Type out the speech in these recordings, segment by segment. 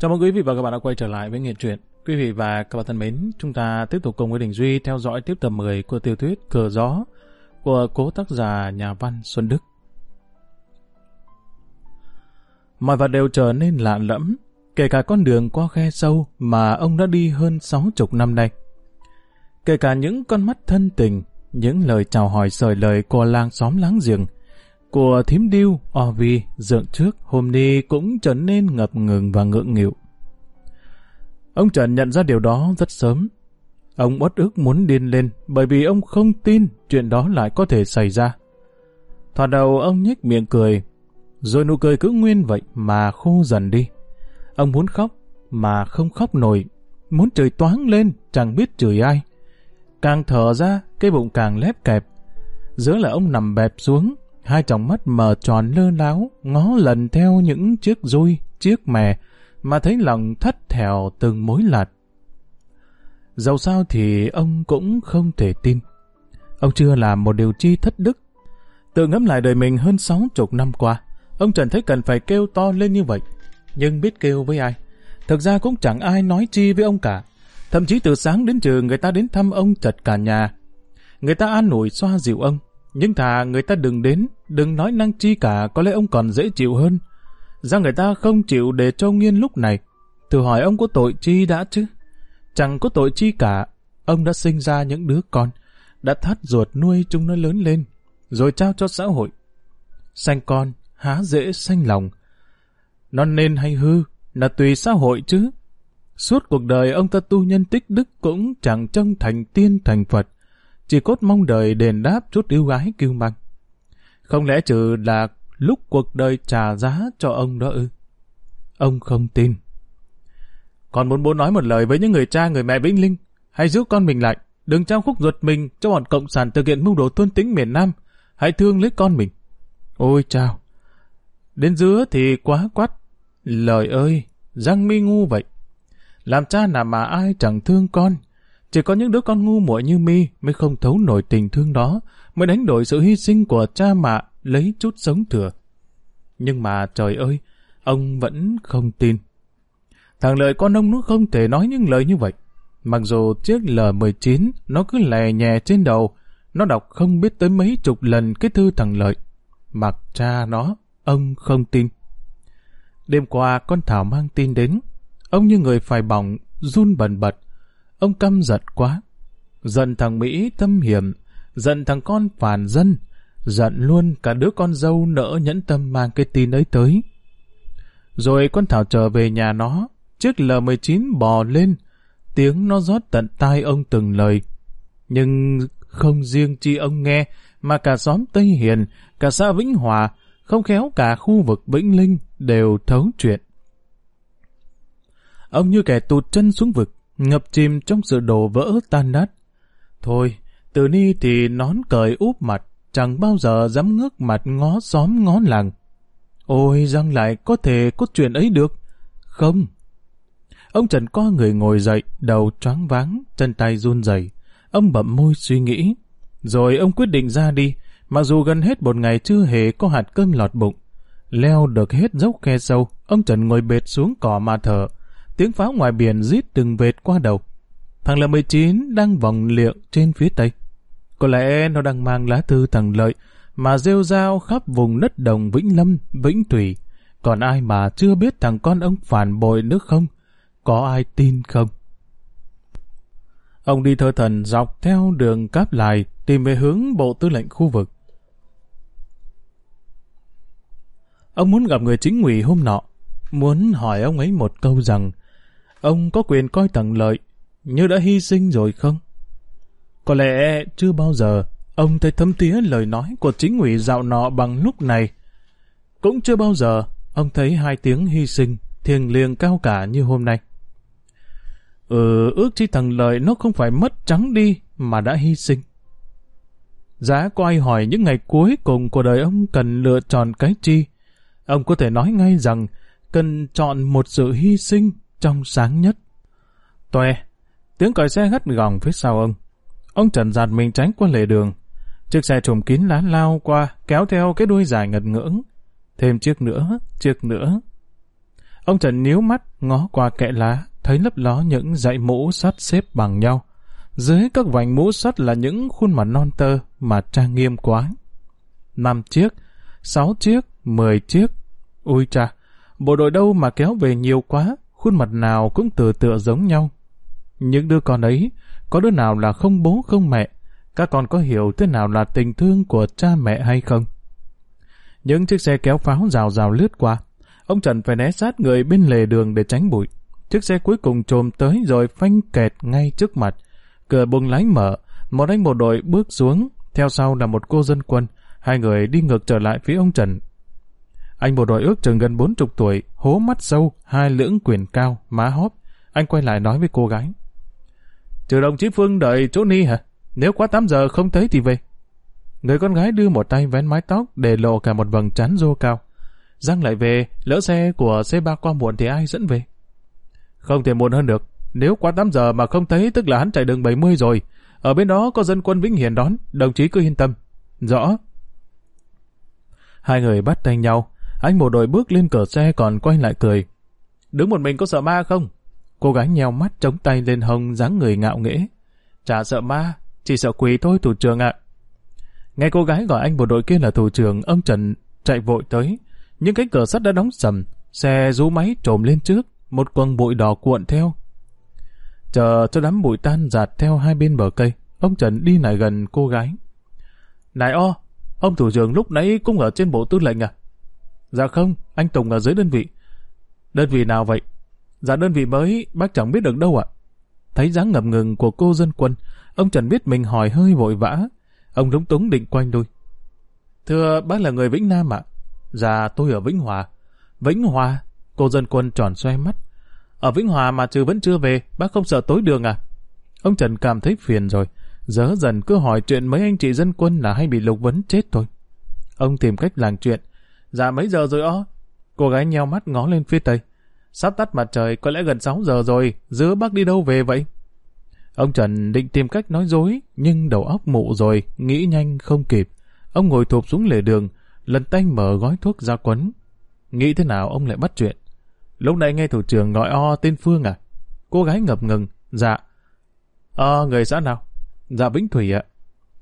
Chào mừng quý vị và các bạn đã quay trở lại với Nghệ truyện. Quý vị và các bạn thân mến, chúng ta tiếp tục cùng với Đình Duy theo dõi tiếp tập 10 của tiểu thuyết Cờ Gió của cố tác giả nhà văn Xuân Đức. Mọi vật đều trở nên lạ lẫm, kể cả con đường qua khe sâu mà ông đã đi hơn sáu chục năm nay. Kể cả những con mắt thân tình, những lời chào hỏi sời lời của làng xóm láng giềng, của thím điêu, Ovi, dượng trước, hôm nay cũng trở nên ngập ngừng và ngượng nghịu. Ông Trần nhận ra điều đó rất sớm. Ông uất ức muốn điên lên bởi vì ông không tin chuyện đó lại có thể xảy ra. Thoạt đầu ông nhếch miệng cười, rồi nụ cười cứ nguyên vậy mà khô dần đi. Ông muốn khóc mà không khóc nổi, muốn chửi toáng lên chẳng biết chửi ai. Càng thở ra, cái bụng càng lép kẹp. Giữa là ông nằm bẹp xuống, hai tròng mắt mờ tròn lơ láo, ngó lần theo những chiếc rui, chiếc mè, mà thấy lòng thất thèo từng mối lạt. Dẫu sao thì ông cũng không thể tin. Ông chưa làm một điều chi thất đức. Tự ngẫm lại đời mình hơn sáu chục năm qua, ông Trần thấy cần phải kêu to lên như vậy. Nhưng biết kêu với ai? Thực ra cũng chẳng ai nói chi với ông cả. Thậm chí từ sáng đến trưa người ta đến thăm ông chật cả nhà. Người ta an ủi xoa dịu ông. Nhưng thà người ta đừng đến, đừng nói năng chi cả, có lẽ ông còn dễ chịu hơn. Ra người ta không chịu để cho nghiên lúc này. Thử hỏi ông có tội chi đã chứ? Chẳng có tội chi cả. Ông đã sinh ra những đứa con, đã thắt ruột nuôi chúng nó lớn lên, rồi trao cho xã hội. Sanh con, há dễ sanh lòng. Nó nên hay hư, là tùy xã hội chứ. Suốt cuộc đời ông ta tu nhân tích đức cũng chẳng trông thành tiên thành Phật, chỉ cốt mong đời đền đáp chút yêu gái kiêu mang. Không lẽ trừ là lúc cuộc đời trả giá cho ông đó ư? Ông không tin. Còn muốn bố nói một lời với những người cha người mẹ Vĩnh Linh, hãy giữ con mình lại, đừng trao khúc ruột mình cho bọn cộng sản thực hiện mưu đồ tuân tính miền Nam, hãy thương lấy con mình. Ôi chào, Đến giữa thì quá quát. Lời ơi, răng mi ngu vậy. Làm cha nào mà ai chẳng thương con, chỉ có những đứa con ngu muội như mi mới không thấu nổi tình thương đó, mới đánh đổi sự hy sinh của cha mẹ lấy chút sống thừa. Nhưng mà trời ơi, ông vẫn không tin. Thằng lợi con ông nó không thể nói những lời như vậy. Mặc dù chiếc L19 nó cứ lè nhè trên đầu, nó đọc không biết tới mấy chục lần cái thư thằng lợi. Mặc cha nó, ông không tin. Đêm qua con Thảo mang tin đến, ông như người phải bỏng, run bần bật. Ông căm giận quá. Giận thằng Mỹ tâm hiểm, giận thằng con phản dân, giận luôn cả đứa con dâu nỡ nhẫn tâm mang cái tin ấy tới. Rồi con Thảo trở về nhà nó, chiếc L19 bò lên, tiếng nó rót tận tai ông từng lời. Nhưng không riêng chi ông nghe, mà cả xóm Tây Hiền, cả xã Vĩnh Hòa, không khéo cả khu vực Vĩnh Linh đều thấu chuyện. Ông như kẻ tụt chân xuống vực, ngập chìm trong sự đổ vỡ tan nát. Thôi, từ ni thì nón cởi úp mặt, chẳng bao giờ dám ngước mặt ngó xóm ngó làng. Ôi, răng lại có thể có chuyện ấy được? Không. Ông Trần co người ngồi dậy, đầu choáng váng, chân tay run rẩy. Ông bậm môi suy nghĩ. Rồi ông quyết định ra đi, mặc dù gần hết một ngày chưa hề có hạt cơm lọt bụng. Leo được hết dốc khe sâu, ông Trần ngồi bệt xuống cỏ mà thở. Tiếng pháo ngoài biển rít từng vệt qua đầu. Thằng L19 đang vòng liệng trên phía tây. Có lẽ nó đang mang lá thư thằng Lợi mà rêu rao khắp vùng đất đồng Vĩnh Lâm, Vĩnh Thủy. Còn ai mà chưa biết thằng con ông phản bội nước không? Có ai tin không? Ông đi thơ thần dọc theo đường cáp lại tìm về hướng bộ tư lệnh khu vực. Ông muốn gặp người chính ủy hôm nọ, muốn hỏi ông ấy một câu rằng ông có quyền coi thằng Lợi như đã hy sinh rồi không? Có lẽ chưa bao giờ ông thấy thấm tía lời nói của chính ủy dạo nọ bằng lúc này. Cũng chưa bao giờ ông thấy hai tiếng hy sinh thiêng liêng cao cả như hôm nay. Ừ, ước chi thằng Lợi nó không phải mất trắng đi mà đã hy sinh. Giá có ai hỏi những ngày cuối cùng của đời ông cần lựa chọn cái chi? Ông có thể nói ngay rằng cần chọn một sự hy sinh trong sáng nhất. Toe, tiếng còi xe gắt gỏng phía sau ông. Ông Trần giạt mình tránh qua lề đường. Chiếc xe trùm kín lá lao qua, kéo theo cái đuôi dài ngật ngưỡng. Thêm chiếc nữa, chiếc nữa. Ông Trần nhíu mắt, ngó qua kẽ lá, thấy lấp ló những dãy mũ sắt xếp bằng nhau. Dưới các vành mũ sắt là những khuôn mặt non tơ mà trang nghiêm quá. Năm chiếc, sáu chiếc, mười chiếc. Ui cha, bộ đội đâu mà kéo về nhiều quá, khuôn mặt nào cũng từ tựa giống nhau. Những đứa con ấy, có đứa nào là không bố không mẹ, các con có hiểu thế nào là tình thương của cha mẹ hay không? Những chiếc xe kéo pháo rào rào lướt qua, ông Trần phải né sát người bên lề đường để tránh bụi. Chiếc xe cuối cùng trồm tới rồi phanh kẹt ngay trước mặt. Cửa buồng lái mở, một anh bộ đội bước xuống, theo sau là một cô dân quân. Hai người đi ngược trở lại phía ông Trần. Anh bộ đội ước chừng gần bốn chục tuổi, hố mắt sâu, hai lưỡng quyền cao, má hóp. Anh quay lại nói với cô gái. Trừ đồng chí Phương đợi chỗ ni hả? Nếu quá 8 giờ không thấy thì về. Người con gái đưa một tay vén mái tóc để lộ cả một vầng trán rô cao. Giang lại về, lỡ xe của C3 qua muộn thì ai dẫn về? Không thể muộn hơn được. Nếu quá 8 giờ mà không thấy tức là hắn chạy đường 70 rồi. Ở bên đó có dân quân Vĩnh Hiền đón, đồng chí cứ yên tâm. Rõ. Hai người bắt tay nhau. Anh bộ đội bước lên cửa xe còn quay lại cười. Đứng một mình có sợ ma không? Cô gái nheo mắt chống tay lên hông dáng người ngạo nghễ. Chả sợ ma, chỉ sợ quỷ thôi thủ trưởng ạ. Nghe cô gái gọi anh bộ đội kia là thủ trưởng, ông Trần chạy vội tới. Những cánh cửa sắt đã đóng sầm, xe rú máy trồm lên trước, một quần bụi đỏ cuộn theo. Chờ cho đám bụi tan giạt theo hai bên bờ cây, ông Trần đi lại gần cô gái. Này o, ông thủ trưởng lúc nãy cũng ở trên bộ tư lệnh à? Dạ không, anh Tùng ở dưới đơn vị. Đơn vị nào vậy? Dạ đơn vị mới, bác chẳng biết được đâu ạ. Thấy dáng ngập ngừng của cô dân quân, ông Trần biết mình hỏi hơi vội vã. Ông lúng túng định quanh đuôi. Thưa bác là người Vĩnh Nam ạ. Dạ tôi ở Vĩnh Hòa. Vĩnh Hòa? Cô dân quân tròn xoay mắt. Ở Vĩnh Hòa mà trừ vẫn chưa về, bác không sợ tối đường à? Ông Trần cảm thấy phiền rồi. Dớ dần cứ hỏi chuyện mấy anh chị dân quân là hay bị lục vấn chết thôi. Ông tìm cách làng chuyện. Dạ mấy giờ rồi ó? Cô gái nheo mắt ngó lên phía tây. Sắp tắt mặt trời có lẽ gần 6 giờ rồi, giữa bác đi đâu về vậy? Ông Trần định tìm cách nói dối, nhưng đầu óc mụ rồi, nghĩ nhanh không kịp. Ông ngồi thụp xuống lề đường, lần tay mở gói thuốc ra quấn. Nghĩ thế nào ông lại bắt chuyện? Lúc nãy nghe thủ trưởng gọi o tên Phương à? Cô gái ngập ngừng, dạ. Ờ, người xã nào? Dạ Vĩnh Thủy ạ.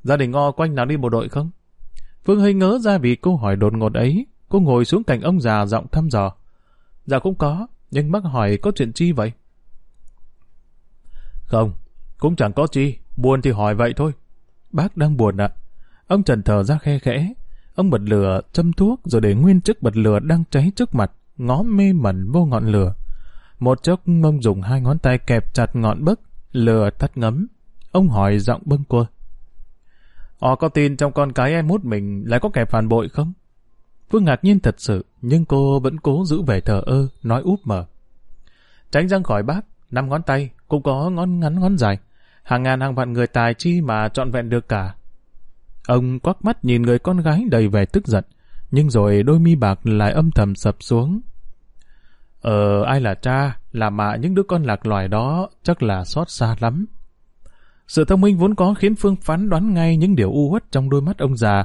Gia đình o quanh nào đi bộ đội không? Phương hơi ngớ ra vì câu hỏi đột ngột ấy. Cô ngồi xuống cạnh ông già giọng thăm dò. Dạ cũng có, nhưng bác hỏi có chuyện chi vậy? Không, cũng chẳng có chi, buồn thì hỏi vậy thôi. Bác đang buồn ạ. Ông Trần thở ra khe khẽ. Ông bật lửa, châm thuốc rồi để nguyên chiếc bật lửa đang cháy trước mặt, ngó mê mẩn vô ngọn lửa. Một chốc ông dùng hai ngón tay kẹp chặt ngọn bấc, lửa tắt ngấm. Ông hỏi giọng bâng quơ. Họ ờ, có tin trong con cái em út mình lại có kẻ phản bội không? Phương ngạc nhiên thật sự, nhưng cô vẫn cố giữ vẻ thờ ơ, nói úp mở. Tránh răng khỏi bác, năm ngón tay, cũng có ngón ngắn ngón dài. Hàng ngàn hàng vạn người tài chi mà trọn vẹn được cả. Ông quắc mắt nhìn người con gái đầy vẻ tức giận, nhưng rồi đôi mi bạc lại âm thầm sập xuống. Ờ, ai là cha, là mạ những đứa con lạc loài đó chắc là xót xa lắm. Sự thông minh vốn có khiến Phương phán đoán ngay những điều u uất trong đôi mắt ông già,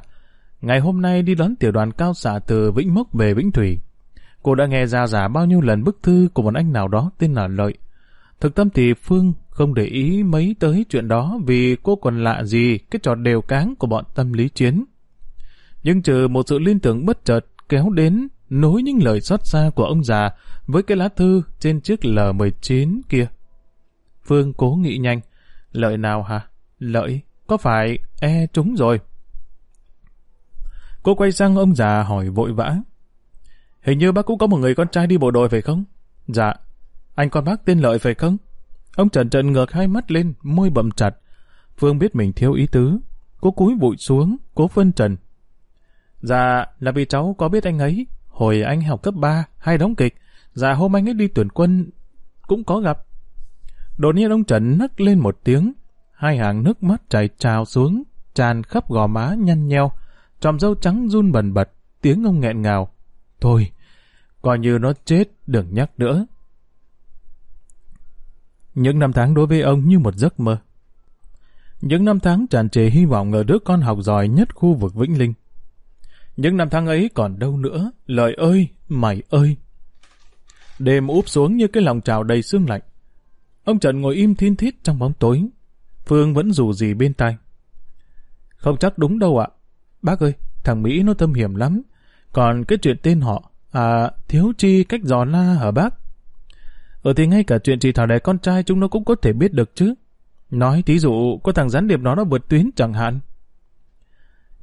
Ngày hôm nay đi đón tiểu đoàn cao xạ từ Vĩnh Mốc về Vĩnh Thủy. Cô đã nghe ra giả bao nhiêu lần bức thư của một anh nào đó tên là Lợi. Thực tâm thì Phương không để ý mấy tới chuyện đó vì cô còn lạ gì cái trò đều cáng của bọn tâm lý chiến. Nhưng trừ một sự liên tưởng bất chợt kéo đến nối những lời xót xa của ông già với cái lá thư trên chiếc L19 kia. Phương cố nghĩ nhanh. Lợi nào hả? Lợi? Có phải e trúng rồi? Cô quay sang ông già hỏi vội vã. Hình như bác cũng có một người con trai đi bộ đội phải không? Dạ. Anh con bác tên Lợi phải không? Ông Trần Trần ngược hai mắt lên, môi bậm chặt. Phương biết mình thiếu ý tứ. Cô cúi bụi xuống, cố phân trần. Dạ, là vì cháu có biết anh ấy. Hồi anh học cấp 3, hay đóng kịch. Dạ hôm anh ấy đi tuyển quân, cũng có gặp. Đột nhiên ông Trần nấc lên một tiếng. Hai hàng nước mắt chảy trào xuống, tràn khắp gò má nhăn nheo tròm dâu trắng run bần bật, tiếng ông nghẹn ngào. Thôi, coi như nó chết, đừng nhắc nữa. Những năm tháng đối với ông như một giấc mơ. Những năm tháng tràn trề hy vọng ở đứa con học giỏi nhất khu vực Vĩnh Linh. Những năm tháng ấy còn đâu nữa, lời ơi, mày ơi. Đêm úp xuống như cái lòng trào đầy sương lạnh. Ông Trần ngồi im thiên thít trong bóng tối. Phương vẫn rủ gì bên tai. Không chắc đúng đâu ạ. Bác ơi, thằng Mỹ nó tâm hiểm lắm. Còn cái chuyện tên họ, à, thiếu chi cách dò la hả bác? Ở thì ngay cả chuyện chị Thảo đẻ con trai chúng nó cũng có thể biết được chứ. Nói thí dụ có thằng gián điệp nó nó vượt tuyến chẳng hạn.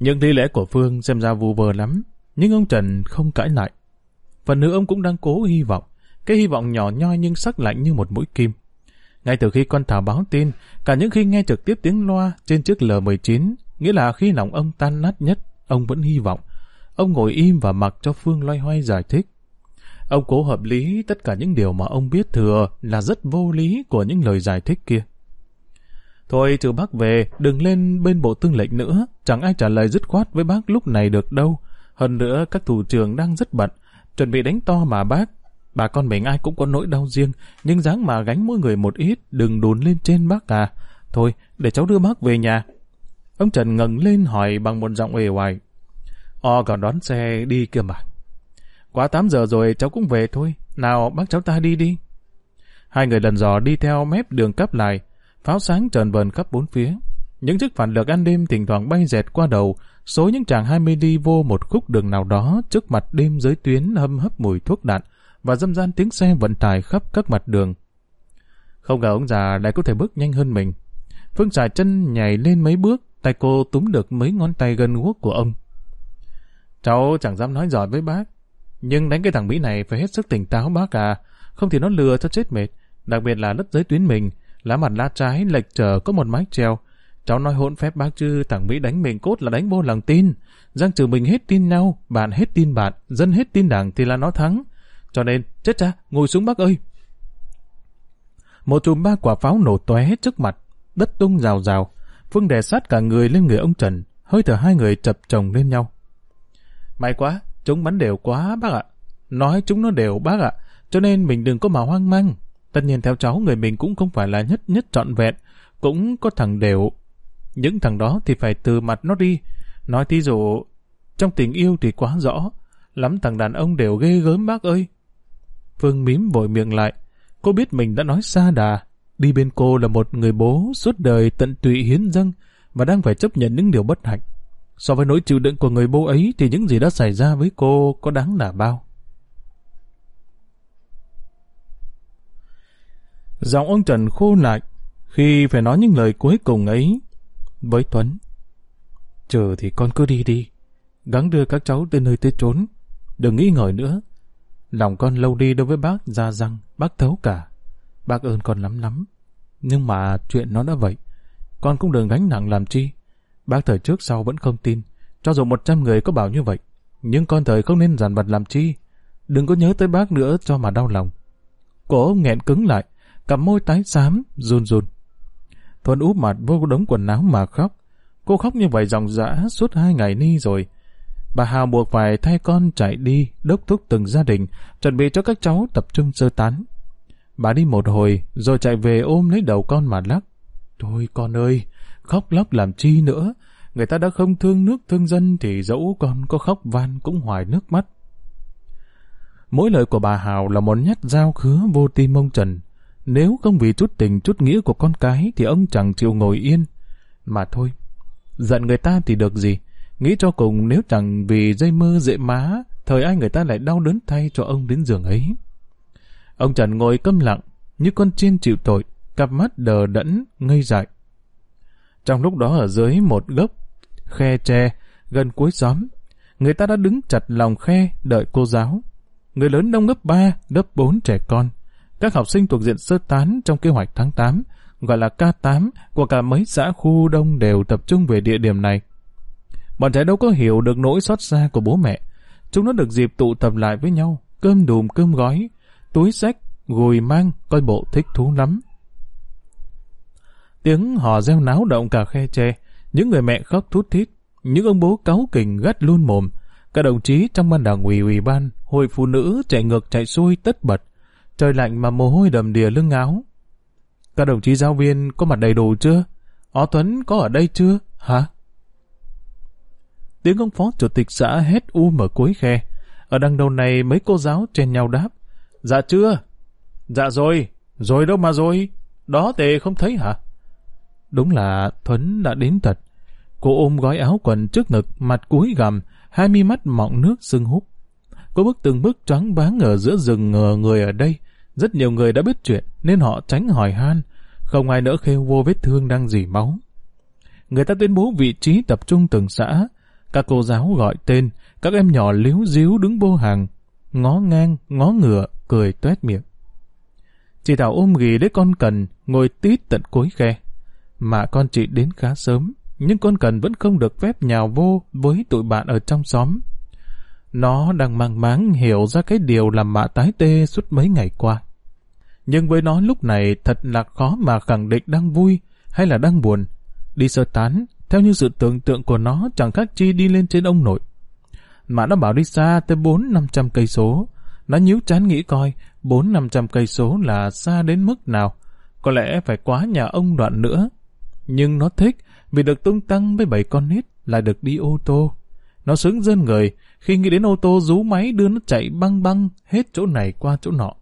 Những lý lẽ của Phương xem ra vù vờ lắm, nhưng ông Trần không cãi lại. Phần nữa ông cũng đang cố hy vọng, cái hy vọng nhỏ nhoi nhưng sắc lạnh như một mũi kim. Ngay từ khi con Thảo báo tin, cả những khi nghe trực tiếp tiếng loa trên chiếc L-19, nghĩa là khi lòng ông tan nát nhất, ông vẫn hy vọng. Ông ngồi im và mặc cho Phương loay hoay giải thích. Ông cố hợp lý tất cả những điều mà ông biết thừa là rất vô lý của những lời giải thích kia. Thôi trừ bác về, đừng lên bên bộ tương lệnh nữa, chẳng ai trả lời dứt khoát với bác lúc này được đâu. Hơn nữa các thủ trưởng đang rất bận, chuẩn bị đánh to mà bác. Bà con mình ai cũng có nỗi đau riêng, nhưng dáng mà gánh mỗi người một ít, đừng đồn lên trên bác à. Thôi, để cháu đưa bác về nhà. Ông Trần ngẩng lên hỏi bằng một giọng uể oải. Ờ, o còn đón xe đi kia mà. Quá 8 giờ rồi cháu cũng về thôi. Nào bác cháu ta đi đi. Hai người lần dò đi theo mép đường cấp lại. Pháo sáng trần vần khắp bốn phía. Những chiếc phản lực ăn đêm thỉnh thoảng bay dẹt qua đầu, số những chàng 20 đi vô một khúc đường nào đó trước mặt đêm giới tuyến hâm hấp mùi thuốc đạn và dâm gian tiếng xe vận tải khắp các mặt đường. Không ngờ ông già lại có thể bước nhanh hơn mình. Phương xài chân nhảy lên mấy bước, tay cô túm được mấy ngón tay gân guốc của ông. Cháu chẳng dám nói giỏi với bác, nhưng đánh cái thằng Mỹ này phải hết sức tỉnh táo bác à, không thì nó lừa cho chết mệt, đặc biệt là đất giới tuyến mình, lá mặt lá trái lệch trở có một mái treo. Cháu nói hỗn phép bác chứ thằng Mỹ đánh mình cốt là đánh vô lòng tin. Giang trừ mình hết tin nhau, bạn hết tin bạn, dân hết tin đảng thì là nó thắng. Cho nên, chết cha, ngồi xuống bác ơi. Một chùm ba quả pháo nổ tóe trước mặt, đất tung rào rào. Phương đè sát cả người lên người ông Trần, hơi thở hai người chập chồng lên nhau. May quá, chúng bắn đều quá bác ạ. Nói chúng nó đều bác ạ, cho nên mình đừng có mà hoang mang. Tất nhiên theo cháu người mình cũng không phải là nhất nhất trọn vẹn, cũng có thằng đều. Những thằng đó thì phải từ mặt nó đi. Nói thí dụ, trong tình yêu thì quá rõ, lắm thằng đàn ông đều ghê gớm bác ơi. Phương mím vội miệng lại, cô biết mình đã nói xa đà. Đi bên cô là một người bố suốt đời tận tụy hiến dâng và đang phải chấp nhận những điều bất hạnh. So với nỗi chịu đựng của người bố ấy thì những gì đã xảy ra với cô có đáng là bao. Giọng ông Trần khô lại khi phải nói những lời cuối cùng ấy với Tuấn. Chờ thì con cứ đi đi, gắng đưa các cháu tới nơi tới trốn. Đừng nghĩ ngợi nữa. Lòng con lâu đi đối với bác ra răng, bác thấu cả. Bác ơn con lắm lắm. Nhưng mà chuyện nó đã vậy. Con cũng đừng gánh nặng làm chi. Bác thời trước sau vẫn không tin. Cho dù một trăm người có bảo như vậy. Nhưng con thời không nên giàn vật làm chi. Đừng có nhớ tới bác nữa cho mà đau lòng. Cổ nghẹn cứng lại. Cặp môi tái xám, run run. Thuần úp mặt vô đống quần áo mà khóc. Cô khóc như vậy dòng dã suốt hai ngày ni rồi. Bà Hào buộc phải thay con chạy đi, đốc thúc từng gia đình, chuẩn bị cho các cháu tập trung sơ tán. Bà đi một hồi, rồi chạy về ôm lấy đầu con mà lắc. Thôi con ơi, khóc lóc làm chi nữa. Người ta đã không thương nước thương dân thì dẫu con có khóc van cũng hoài nước mắt. Mỗi lời của bà Hào là một nhát dao khứa vô tim ông Trần. Nếu không vì chút tình chút nghĩa của con cái thì ông chẳng chịu ngồi yên. Mà thôi, giận người ta thì được gì. Nghĩ cho cùng nếu chẳng vì dây mơ dễ má, thời ai người ta lại đau đớn thay cho ông đến giường ấy. Ông Trần ngồi câm lặng, như con chiên chịu tội, cặp mắt đờ đẫn, ngây dại. Trong lúc đó ở dưới một gốc khe tre gần cuối xóm, người ta đã đứng chặt lòng khe đợi cô giáo. Người lớn đông gấp ba, gấp bốn trẻ con. Các học sinh thuộc diện sơ tán trong kế hoạch tháng 8, gọi là K8 của cả mấy xã khu đông đều tập trung về địa điểm này. Bọn trẻ đâu có hiểu được nỗi xót xa của bố mẹ. Chúng nó được dịp tụ tập lại với nhau, cơm đùm cơm gói, túi sách, gùi mang, coi bộ thích thú lắm. Tiếng hò reo náo động cả khe tre, những người mẹ khóc thút thít, những ông bố cáu kỉnh gắt luôn mồm, các đồng chí trong ban đảng ủy ủy ban, hội phụ nữ chạy ngược chạy xuôi tất bật, trời lạnh mà mồ hôi đầm đìa lưng áo. Các đồng chí giáo viên có mặt đầy đủ chưa? Ó Tuấn có ở đây chưa? Hả? Tiếng ông phó chủ tịch xã hét u mở cuối khe. Ở đằng đầu này mấy cô giáo chen nhau đáp. Dạ chưa. Dạ rồi. Rồi đâu mà rồi. Đó tề không thấy hả? Đúng là Thuấn đã đến thật. Cô ôm gói áo quần trước ngực, mặt cúi gằm, hai mi mắt mọng nước sưng húp. Cô bước từng bước choáng váng ở giữa rừng ngờ người ở đây. Rất nhiều người đã biết chuyện nên họ tránh hỏi han. Không ai nỡ khêu vô vết thương đang dỉ máu. Người ta tuyên bố vị trí tập trung từng xã. Các cô giáo gọi tên, các em nhỏ líu díu đứng vô hàng, ngó ngang, ngó ngựa, cười tuét miệng. Chị Thảo ôm ghì lấy con cần, ngồi tít tận cuối khe. Mà con chị đến khá sớm, nhưng con cần vẫn không được phép nhào vô với tụi bạn ở trong xóm. Nó đang mang máng hiểu ra cái điều làm mạ tái tê suốt mấy ngày qua. Nhưng với nó lúc này thật là khó mà khẳng định đang vui hay là đang buồn. Đi sơ tán, theo như sự tưởng tượng của nó chẳng khác chi đi lên trên ông nội. Mà nó bảo đi xa tới bốn năm trăm cây số. Nó nhíu chán nghĩ coi, bốn năm trăm cây số là xa đến mức nào. Có lẽ phải quá nhà ông đoạn nữa. Nhưng nó thích vì được tung tăng với bảy con nít lại được đi ô tô. Nó sướng dân người khi nghĩ đến ô tô rú máy đưa nó chạy băng băng hết chỗ này qua chỗ nọ.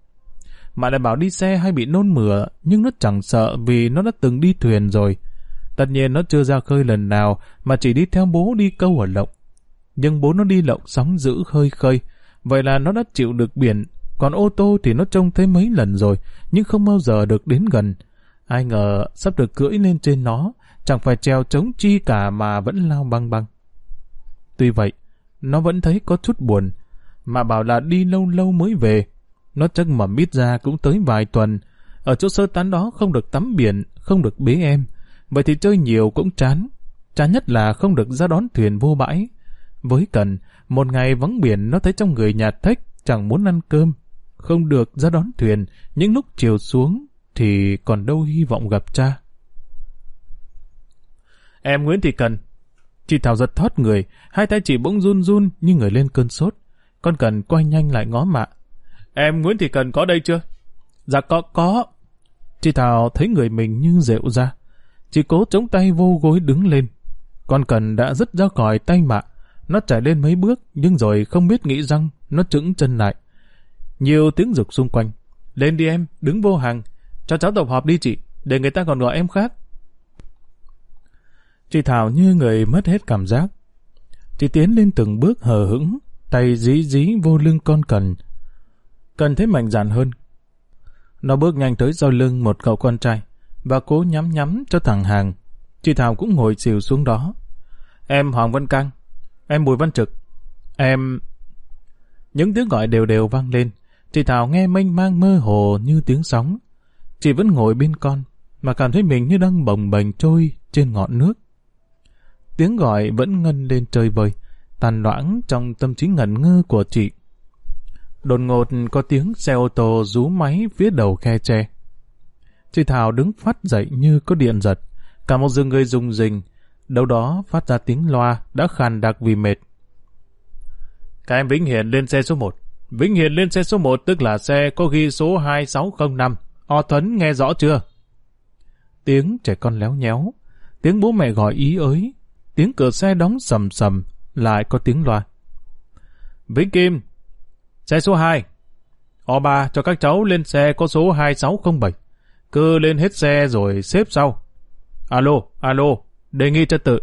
Mà lại bảo đi xe hay bị nôn mửa nhưng nó chẳng sợ vì nó đã từng đi thuyền rồi. Tất nhiên nó chưa ra khơi lần nào mà chỉ đi theo bố đi câu ở lộng. Nhưng bố nó đi lộng sóng giữ khơi khơi. Vậy là nó đã chịu được biển. Còn ô tô thì nó trông thấy mấy lần rồi nhưng không bao giờ được đến gần. Ai ngờ sắp được cưỡi lên trên nó chẳng phải treo chống chi cả mà vẫn lao băng băng. Tuy vậy, nó vẫn thấy có chút buồn, mà bảo là đi lâu lâu mới về. Nó chắc mà biết ra cũng tới vài tuần, ở chỗ sơ tán đó không được tắm biển, không được bế em, vậy thì chơi nhiều cũng chán. Chán nhất là không được ra đón thuyền vô bãi. Với Cần, một ngày vắng biển nó thấy trong người nhạt thách, chẳng muốn ăn cơm. Không được ra đón thuyền, những lúc chiều xuống thì còn đâu hy vọng gặp cha. Em Nguyễn Thị Cần. Chị Thảo giật thoát người, hai tay chị bỗng run run như người lên cơn sốt. Con Cần quay nhanh lại ngó mạ. Em Nguyễn Thị Cần có đây chưa? Dạ có, có. Chị Thảo thấy người mình như rệu ra. Chị cố chống tay vô gối đứng lên. Con Cần đã rất ra khỏi tay mạ. Nó chạy lên mấy bước, nhưng rồi không biết nghĩ rằng nó trứng chân lại. Nhiều tiếng rục xung quanh. Lên đi em, đứng vô hàng. Cho cháu tập họp đi chị, để người ta còn gọi em khác. Chị Thảo như người mất hết cảm giác. Chị tiến lên từng bước hờ hững, tay dí dí vô lưng con cần. Cần thấy mạnh dạn hơn. Nó bước nhanh tới sau lưng một cậu con trai, và cố nhắm nhắm cho thằng hàng. Chị Thảo cũng ngồi xìu xuống đó. Em Hoàng Văn Cang, em Bùi Văn Trực, em... Những tiếng gọi đều đều vang lên, chị Thảo nghe mênh mang mơ hồ như tiếng sóng. Chị vẫn ngồi bên con, mà cảm thấy mình như đang bồng bềnh trôi trên ngọn nước. Tiếng gọi vẫn ngân lên trời vời, tàn loãng trong tâm trí ngẩn ngơ của chị. Đột ngột có tiếng xe ô tô rú máy phía đầu khe tre. Chị Thảo đứng phát dậy như có điện giật, cả một rừng người rung rình, đâu đó phát ra tiếng loa đã khàn đặc vì mệt. Các em Vĩnh Hiền lên xe số 1. Vĩnh Hiền lên xe số 1 tức là xe có ghi số 2605. O Thuấn nghe rõ chưa? Tiếng trẻ con léo nhéo, tiếng bố mẹ gọi ý ới, tiếng cửa xe đóng sầm sầm, lại có tiếng loa. Vĩnh Kim, xe số 2. O3 cho các cháu lên xe có số 2607. Cứ lên hết xe rồi xếp sau. Alo, alo, đề nghị trật tự.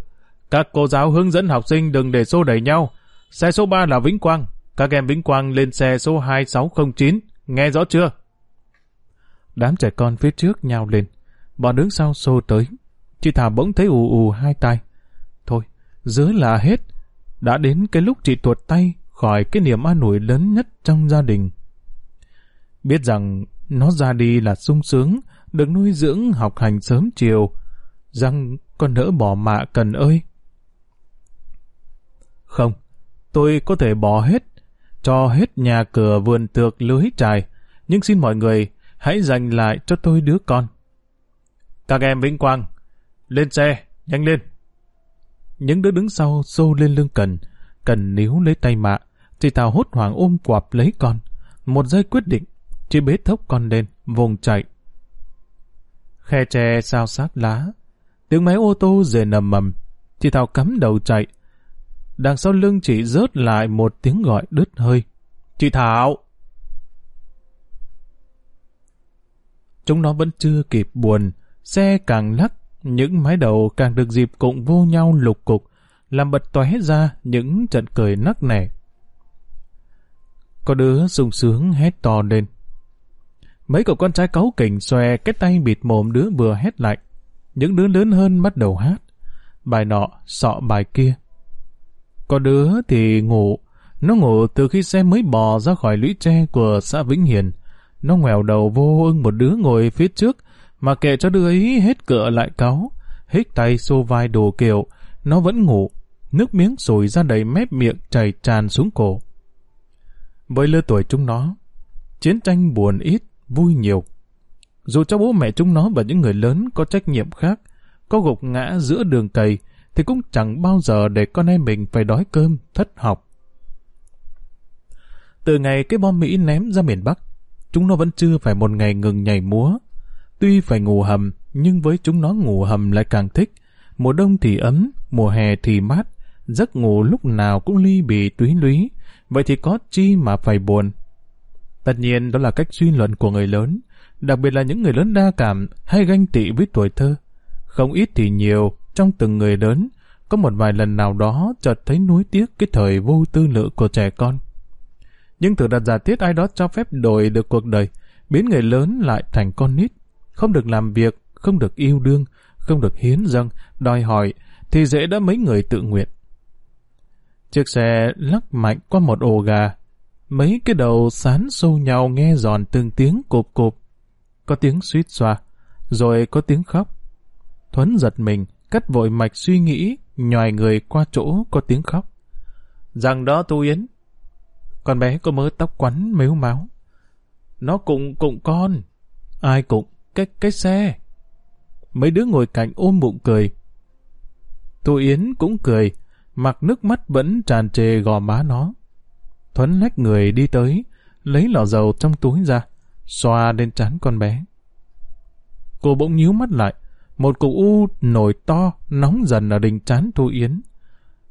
Các cô giáo hướng dẫn học sinh đừng để xô đẩy nhau. Xe số 3 là Vĩnh Quang. Các em Vĩnh Quang lên xe số 2609. Nghe rõ chưa? Đám trẻ con phía trước nhào lên. Bọn đứng sau xô tới. Chị Thảo bỗng thấy ù ù hai tay. Thôi, dưới là hết. Đã đến cái lúc chị tuột tay khỏi cái niềm an ủi lớn nhất trong gia đình. Biết rằng nó ra đi là sung sướng, được nuôi dưỡng học hành sớm chiều, rằng con nỡ bỏ mạ cần ơi. Không, tôi có thể bỏ hết, cho hết nhà cửa vườn tược lưới trài, nhưng xin mọi người hãy dành lại cho tôi đứa con. Các em Vĩnh Quang, lên xe, nhanh lên. Những đứa đứng sau xô lên lưng cần, cần níu lấy tay mạ, chị Thảo hốt hoảng ôm quạp lấy con. Một giây quyết định, chị bế thốc con lên, vùng chạy. Khe tre sao sát lá, tiếng máy ô tô rề nầm mầm, chị Thảo cắm đầu chạy. Đằng sau lưng chị rớt lại một tiếng gọi đứt hơi. Chị Thảo! chúng nó vẫn chưa kịp buồn, xe càng lắc, những mái đầu càng được dịp cụng vô nhau lục cục, làm bật tóe ra những trận cười nắc nẻ. Có đứa sung sướng hét to lên. Mấy cậu con trai cáu kỉnh xòe cái tay bịt mồm đứa vừa hét lại. Những đứa lớn hơn bắt đầu hát. Bài nọ, sọ bài kia. Có đứa thì ngủ. Nó ngủ từ khi xe mới bò ra khỏi lũy tre của xã Vĩnh Hiền. Nó ngoèo đầu vô ưng một đứa ngồi phía trước, mà kệ cho đứa ấy hết cựa lại cáu. Hít tay xô vai đồ kiệu, nó vẫn ngủ. Nước miếng sùi ra đầy mép miệng chảy tràn xuống cổ. Với lứa tuổi chúng nó, chiến tranh buồn ít, vui nhiều. Dù cho bố mẹ chúng nó và những người lớn có trách nhiệm khác, có gục ngã giữa đường cày, thì cũng chẳng bao giờ để con em mình phải đói cơm, thất học. Từ ngày cái bom Mỹ ném ra miền Bắc, chúng nó vẫn chưa phải một ngày ngừng nhảy múa. Tuy phải ngủ hầm, nhưng với chúng nó ngủ hầm lại càng thích. Mùa đông thì ấm, mùa hè thì mát, giấc ngủ lúc nào cũng ly bì túy lúy, vậy thì có chi mà phải buồn. Tất nhiên đó là cách suy luận của người lớn, đặc biệt là những người lớn đa cảm hay ganh tị với tuổi thơ. Không ít thì nhiều, trong từng người lớn, có một vài lần nào đó chợt thấy nuối tiếc cái thời vô tư lự của trẻ con. Nhưng thử đặt giả thiết ai đó cho phép đổi được cuộc đời, biến người lớn lại thành con nít, không được làm việc, không được yêu đương, không được hiến dâng, đòi hỏi, thì dễ đã mấy người tự nguyện. Chiếc xe lắc mạnh qua một ổ gà. Mấy cái đầu sán xô nhau nghe giòn từng tiếng cộp cộp. Có tiếng suýt xoa, rồi có tiếng khóc. Thuấn giật mình, cắt vội mạch suy nghĩ, nhòi người qua chỗ có tiếng khóc. Rằng đó Tu Yến. Con bé có mớ tóc quắn mếu máu. Nó cũng cũng con. Ai cũng, cái, cái xe. Mấy đứa ngồi cạnh ôm bụng cười. Tu Yến cũng cười, mặc nước mắt vẫn tràn trề gò má nó. Thuấn lách người đi tới, lấy lọ dầu trong túi ra, xoa lên trán con bé. Cô bỗng nhíu mắt lại, một cục u nổi to, nóng dần ở đỉnh trán Thu Yến.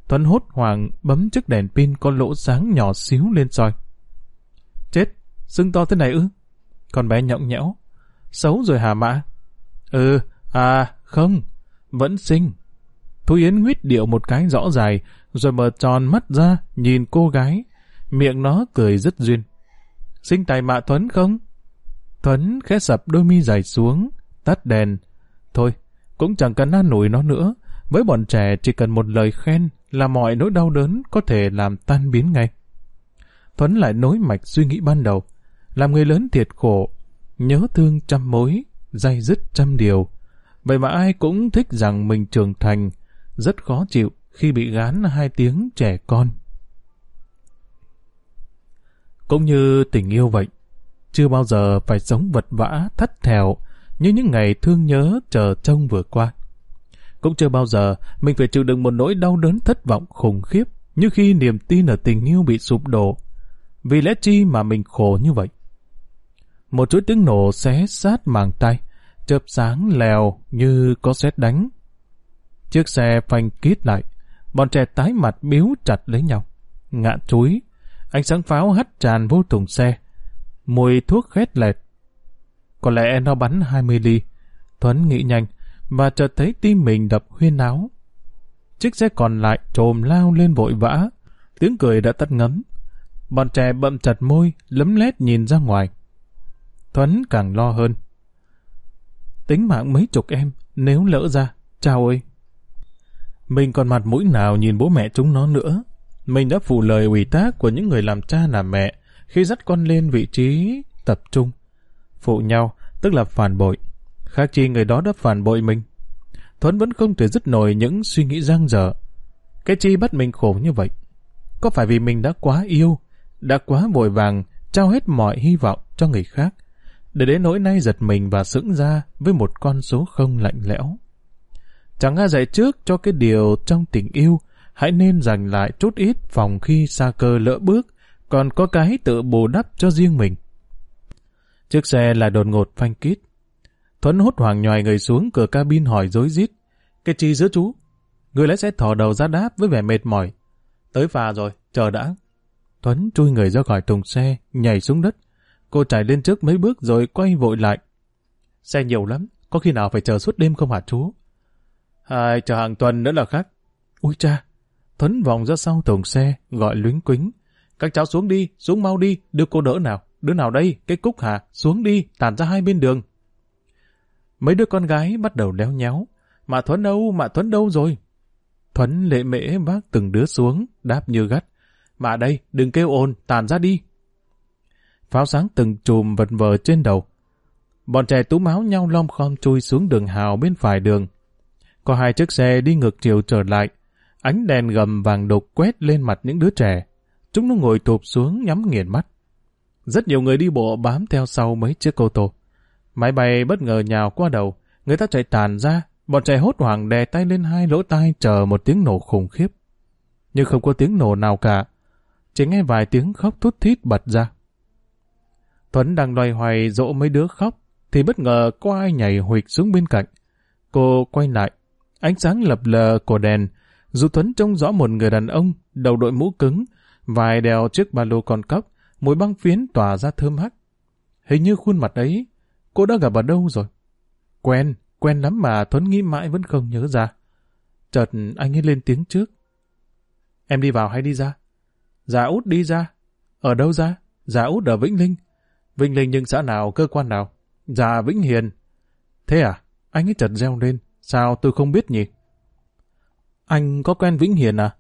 tuấn hốt hoảng bấm chiếc đèn pin có lỗ sáng nhỏ xíu lên soi. Chết, sưng to thế này ư? Con bé nhõng nhẽo. Xấu rồi hả mã? Ừ, à, không, vẫn xinh. Thu Yến nguyết điệu một cái rõ dài, rồi mở tròn mắt ra, nhìn cô gái. Miệng nó cười rất duyên. Sinh tài mạ tuấn không? Thuấn khẽ sập đôi mi dài xuống, tắt đèn. Thôi, cũng chẳng cần an nổi nó nữa. Với bọn trẻ chỉ cần một lời khen là mọi nỗi đau đớn có thể làm tan biến ngay. Thuấn lại nối mạch suy nghĩ ban đầu. Làm người lớn thiệt khổ, nhớ thương trăm mối, dây dứt trăm điều. Vậy mà ai cũng thích rằng mình trưởng thành, rất khó chịu khi bị gán hai tiếng trẻ con. Cũng như tình yêu vậy, chưa bao giờ phải sống vật vã, thất thèo như những ngày thương nhớ chờ trông vừa qua. Cũng chưa bao giờ mình phải chịu đựng một nỗi đau đớn thất vọng khủng khiếp như khi niềm tin ở tình yêu bị sụp đổ. Vì lẽ chi mà mình khổ như vậy? Một chuỗi tiếng nổ xé sát màng tay, chớp sáng lèo như có sét đánh, Chiếc xe phanh kít lại, bọn trẻ tái mặt biếu chặt lấy nhau. ngã chuối, ánh sáng pháo hắt tràn vô thùng xe. Mùi thuốc khét lẹt. Có lẽ nó bắn 20 ly. Thuấn nghĩ nhanh, và chợt thấy tim mình đập huyên áo. Chiếc xe còn lại trồm lao lên vội vã. Tiếng cười đã tắt ngấm. Bọn trẻ bậm chặt môi, lấm lét nhìn ra ngoài. Thuấn càng lo hơn. Tính mạng mấy chục em, nếu lỡ ra, chào ơi, mình còn mặt mũi nào nhìn bố mẹ chúng nó nữa. Mình đã phụ lời ủy thác của những người làm cha làm mẹ khi dắt con lên vị trí tập trung. Phụ nhau, tức là phản bội. Khác chi người đó đã phản bội mình. Thuấn vẫn không thể dứt nổi những suy nghĩ giang dở. Cái chi bắt mình khổ như vậy? Có phải vì mình đã quá yêu, đã quá vội vàng, trao hết mọi hy vọng cho người khác, để đến nỗi nay giật mình và sững ra với một con số không lạnh lẽo? Chẳng ai dạy trước cho cái điều trong tình yêu, hãy nên dành lại chút ít phòng khi xa cơ lỡ bước, còn có cái tự bù đắp cho riêng mình. Chiếc xe lại đột ngột phanh kít. Thuấn hốt hoảng nhòi người xuống cửa cabin hỏi dối rít Cái chi giữa chú? Người lái xe thò đầu ra đáp với vẻ mệt mỏi. Tới phà rồi, chờ đã. Thuấn chui người ra khỏi thùng xe, nhảy xuống đất. Cô chạy lên trước mấy bước rồi quay vội lại. Xe nhiều lắm, có khi nào phải chờ suốt đêm không hả chú? Hai, chờ hàng tuần nữa là khác. Ui cha, Thuấn vòng ra sau thùng xe, gọi luyến quính. Các cháu xuống đi, xuống mau đi, đưa cô đỡ nào. Đứa nào đây, cái cúc hả? Xuống đi, tản ra hai bên đường. Mấy đứa con gái bắt đầu léo nhéo. Mà Thuấn đâu, mà Thuấn đâu rồi? Thuấn lệ mễ vác từng đứa xuống, đáp như gắt. Mà đây, đừng kêu ồn, tàn ra đi. Pháo sáng từng chùm vật vờ trên đầu. Bọn trẻ tú máu nhau lom khom chui xuống đường hào bên phải đường. Có hai chiếc xe đi ngược chiều trở lại. Ánh đèn gầm vàng đục quét lên mặt những đứa trẻ. Chúng nó ngồi tụp xuống nhắm nghiền mắt. Rất nhiều người đi bộ bám theo sau mấy chiếc ô tô. Máy bay bất ngờ nhào qua đầu, người ta chạy tàn ra, bọn trẻ hốt hoảng đè tay lên hai lỗ tai chờ một tiếng nổ khủng khiếp. Nhưng không có tiếng nổ nào cả, chỉ nghe vài tiếng khóc thút thít bật ra. Tuấn đang loay hoay dỗ mấy đứa khóc, thì bất ngờ có ai nhảy huỵch xuống bên cạnh. Cô quay lại, ánh sáng lập lờ của đèn, dù Tuấn trông rõ một người đàn ông, đầu đội mũ cứng, vài đèo chiếc ba lô con cóc, mùi băng phiến tỏa ra thơm hắc. Hình như khuôn mặt ấy, cô đã gặp ở đâu rồi? Quen, quen lắm mà Tuấn nghĩ mãi vẫn không nhớ ra. Chợt anh ấy lên tiếng trước. Em đi vào hay đi ra? Dạ út đi ra. Ở đâu ra? Dạ út ở Vĩnh Linh. Vĩnh Linh nhưng xã nào, cơ quan nào? Dạ Vĩnh Hiền. Thế à? Anh ấy chợt reo lên. Sao tôi không biết nhỉ? Anh có quen Vĩnh Hiền à?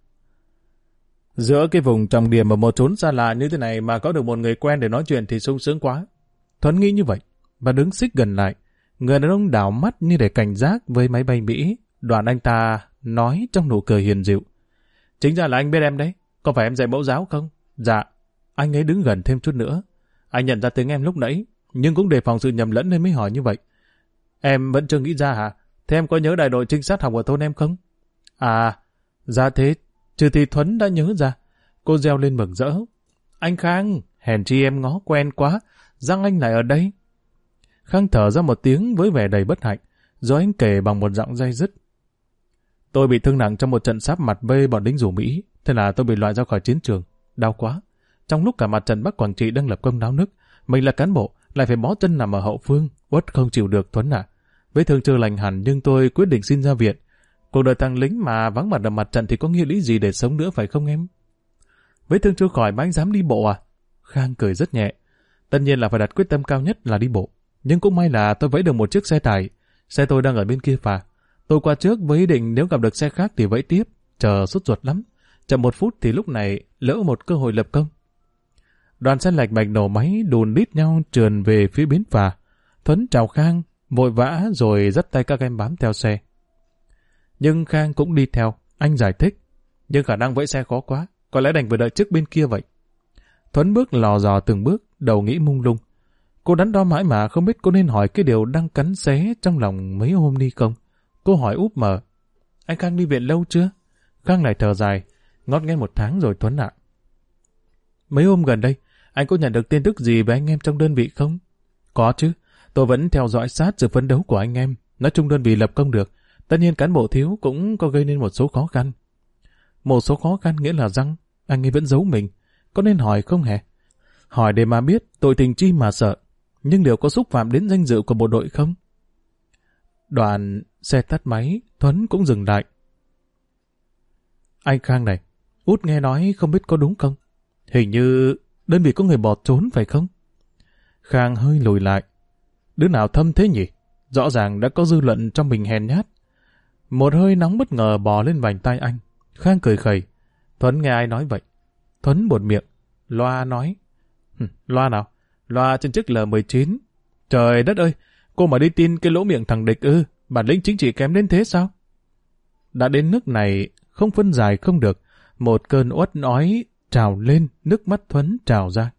Giữa cái vùng trọng điểm ở một chốn xa lạ như thế này mà có được một người quen để nói chuyện thì sung sướng quá. Thuấn nghĩ như vậy, và đứng xích gần lại. Người đàn ông đảo mắt như để cảnh giác với máy bay Mỹ. Đoàn anh ta nói trong nụ cười hiền dịu. Chính ra là anh biết em đấy. Có phải em dạy mẫu giáo không? Dạ. Anh ấy đứng gần thêm chút nữa. Anh nhận ra tiếng em lúc nãy, nhưng cũng đề phòng sự nhầm lẫn nên mới hỏi như vậy. Em vẫn chưa nghĩ ra hả? Thế em có nhớ đại đội trinh sát học ở thôn em không? À, ra thế, trừ thì Thuấn đã nhớ ra. Cô reo lên mừng rỡ. Anh Khang, hèn chi em ngó quen quá, răng anh lại ở đây. Khang thở ra một tiếng với vẻ đầy bất hạnh, rồi anh kể bằng một giọng dây dứt. Tôi bị thương nặng trong một trận sáp mặt bê bọn lính rủ Mỹ, thế là tôi bị loại ra khỏi chiến trường. Đau quá. Trong lúc cả mặt trận Bắc Quảng Trị đang lập công đáo nức, mình là cán bộ, lại phải bó chân nằm ở hậu phương, uất không chịu được thuấn ạ. À. Với thương chưa lành hẳn nhưng tôi quyết định xin ra viện. Cuộc đời thằng lính mà vắng mặt ở mặt trận thì có nghĩa lý gì để sống nữa phải không em? Với thương chưa khỏi mà anh dám đi bộ à? Khang cười rất nhẹ. Tất nhiên là phải đặt quyết tâm cao nhất là đi bộ. Nhưng cũng may là tôi vẫy được một chiếc xe tải. Xe tôi đang ở bên kia phà. Tôi qua trước với ý định nếu gặp được xe khác thì vẫy tiếp. Chờ sốt ruột lắm. Chậm một phút thì lúc này lỡ một cơ hội lập công. Đoàn xe lạch bạch nổ máy đùn đít nhau trườn về phía bến phà. Thuấn chào Khang, vội vã rồi dắt tay các em bám theo xe. Nhưng Khang cũng đi theo, anh giải thích. Nhưng khả năng vẫy xe khó quá, có lẽ đành phải đợi trước bên kia vậy. Thuấn bước lò dò từng bước, đầu nghĩ mung lung. Cô đắn đo mãi mà không biết cô nên hỏi cái điều đang cắn xé trong lòng mấy hôm đi không. Cô hỏi úp mở. Anh Khang đi viện lâu chưa? Khang lại thở dài, ngót nghe một tháng rồi Thuấn ạ. Mấy hôm gần đây, anh có nhận được tin tức gì về anh em trong đơn vị không? Có chứ, tôi vẫn theo dõi sát sự phấn đấu của anh em. Nói chung đơn vị lập công được, tất nhiên cán bộ thiếu cũng có gây nên một số khó khăn. Một số khó khăn nghĩa là rằng anh ấy vẫn giấu mình. Có nên hỏi không hề? Hỏi để mà biết tội tình chi mà sợ. Nhưng liệu có xúc phạm đến danh dự của bộ đội không? Đoàn xe tắt máy, Thuấn cũng dừng lại. Anh Khang này, út nghe nói không biết có đúng không? Hình như đơn vị có người bỏ trốn phải không? Khang hơi lùi lại. Đứa nào thâm thế nhỉ? Rõ ràng đã có dư luận trong mình hèn nhát. Một hơi nóng bất ngờ bò lên vành tay anh. Khang cười khẩy. Thuấn nghe ai nói vậy? Thuấn buồn miệng. Loa nói. Loa nào? Loa trên chiếc L19. Trời đất ơi! Cô mà đi tin cái lỗ miệng thằng địch ư? bản lĩnh chính trị kém đến thế sao? Đã đến nước này, không phân giải không được. Một cơn uất nói trào lên, nước mắt Thuấn trào ra.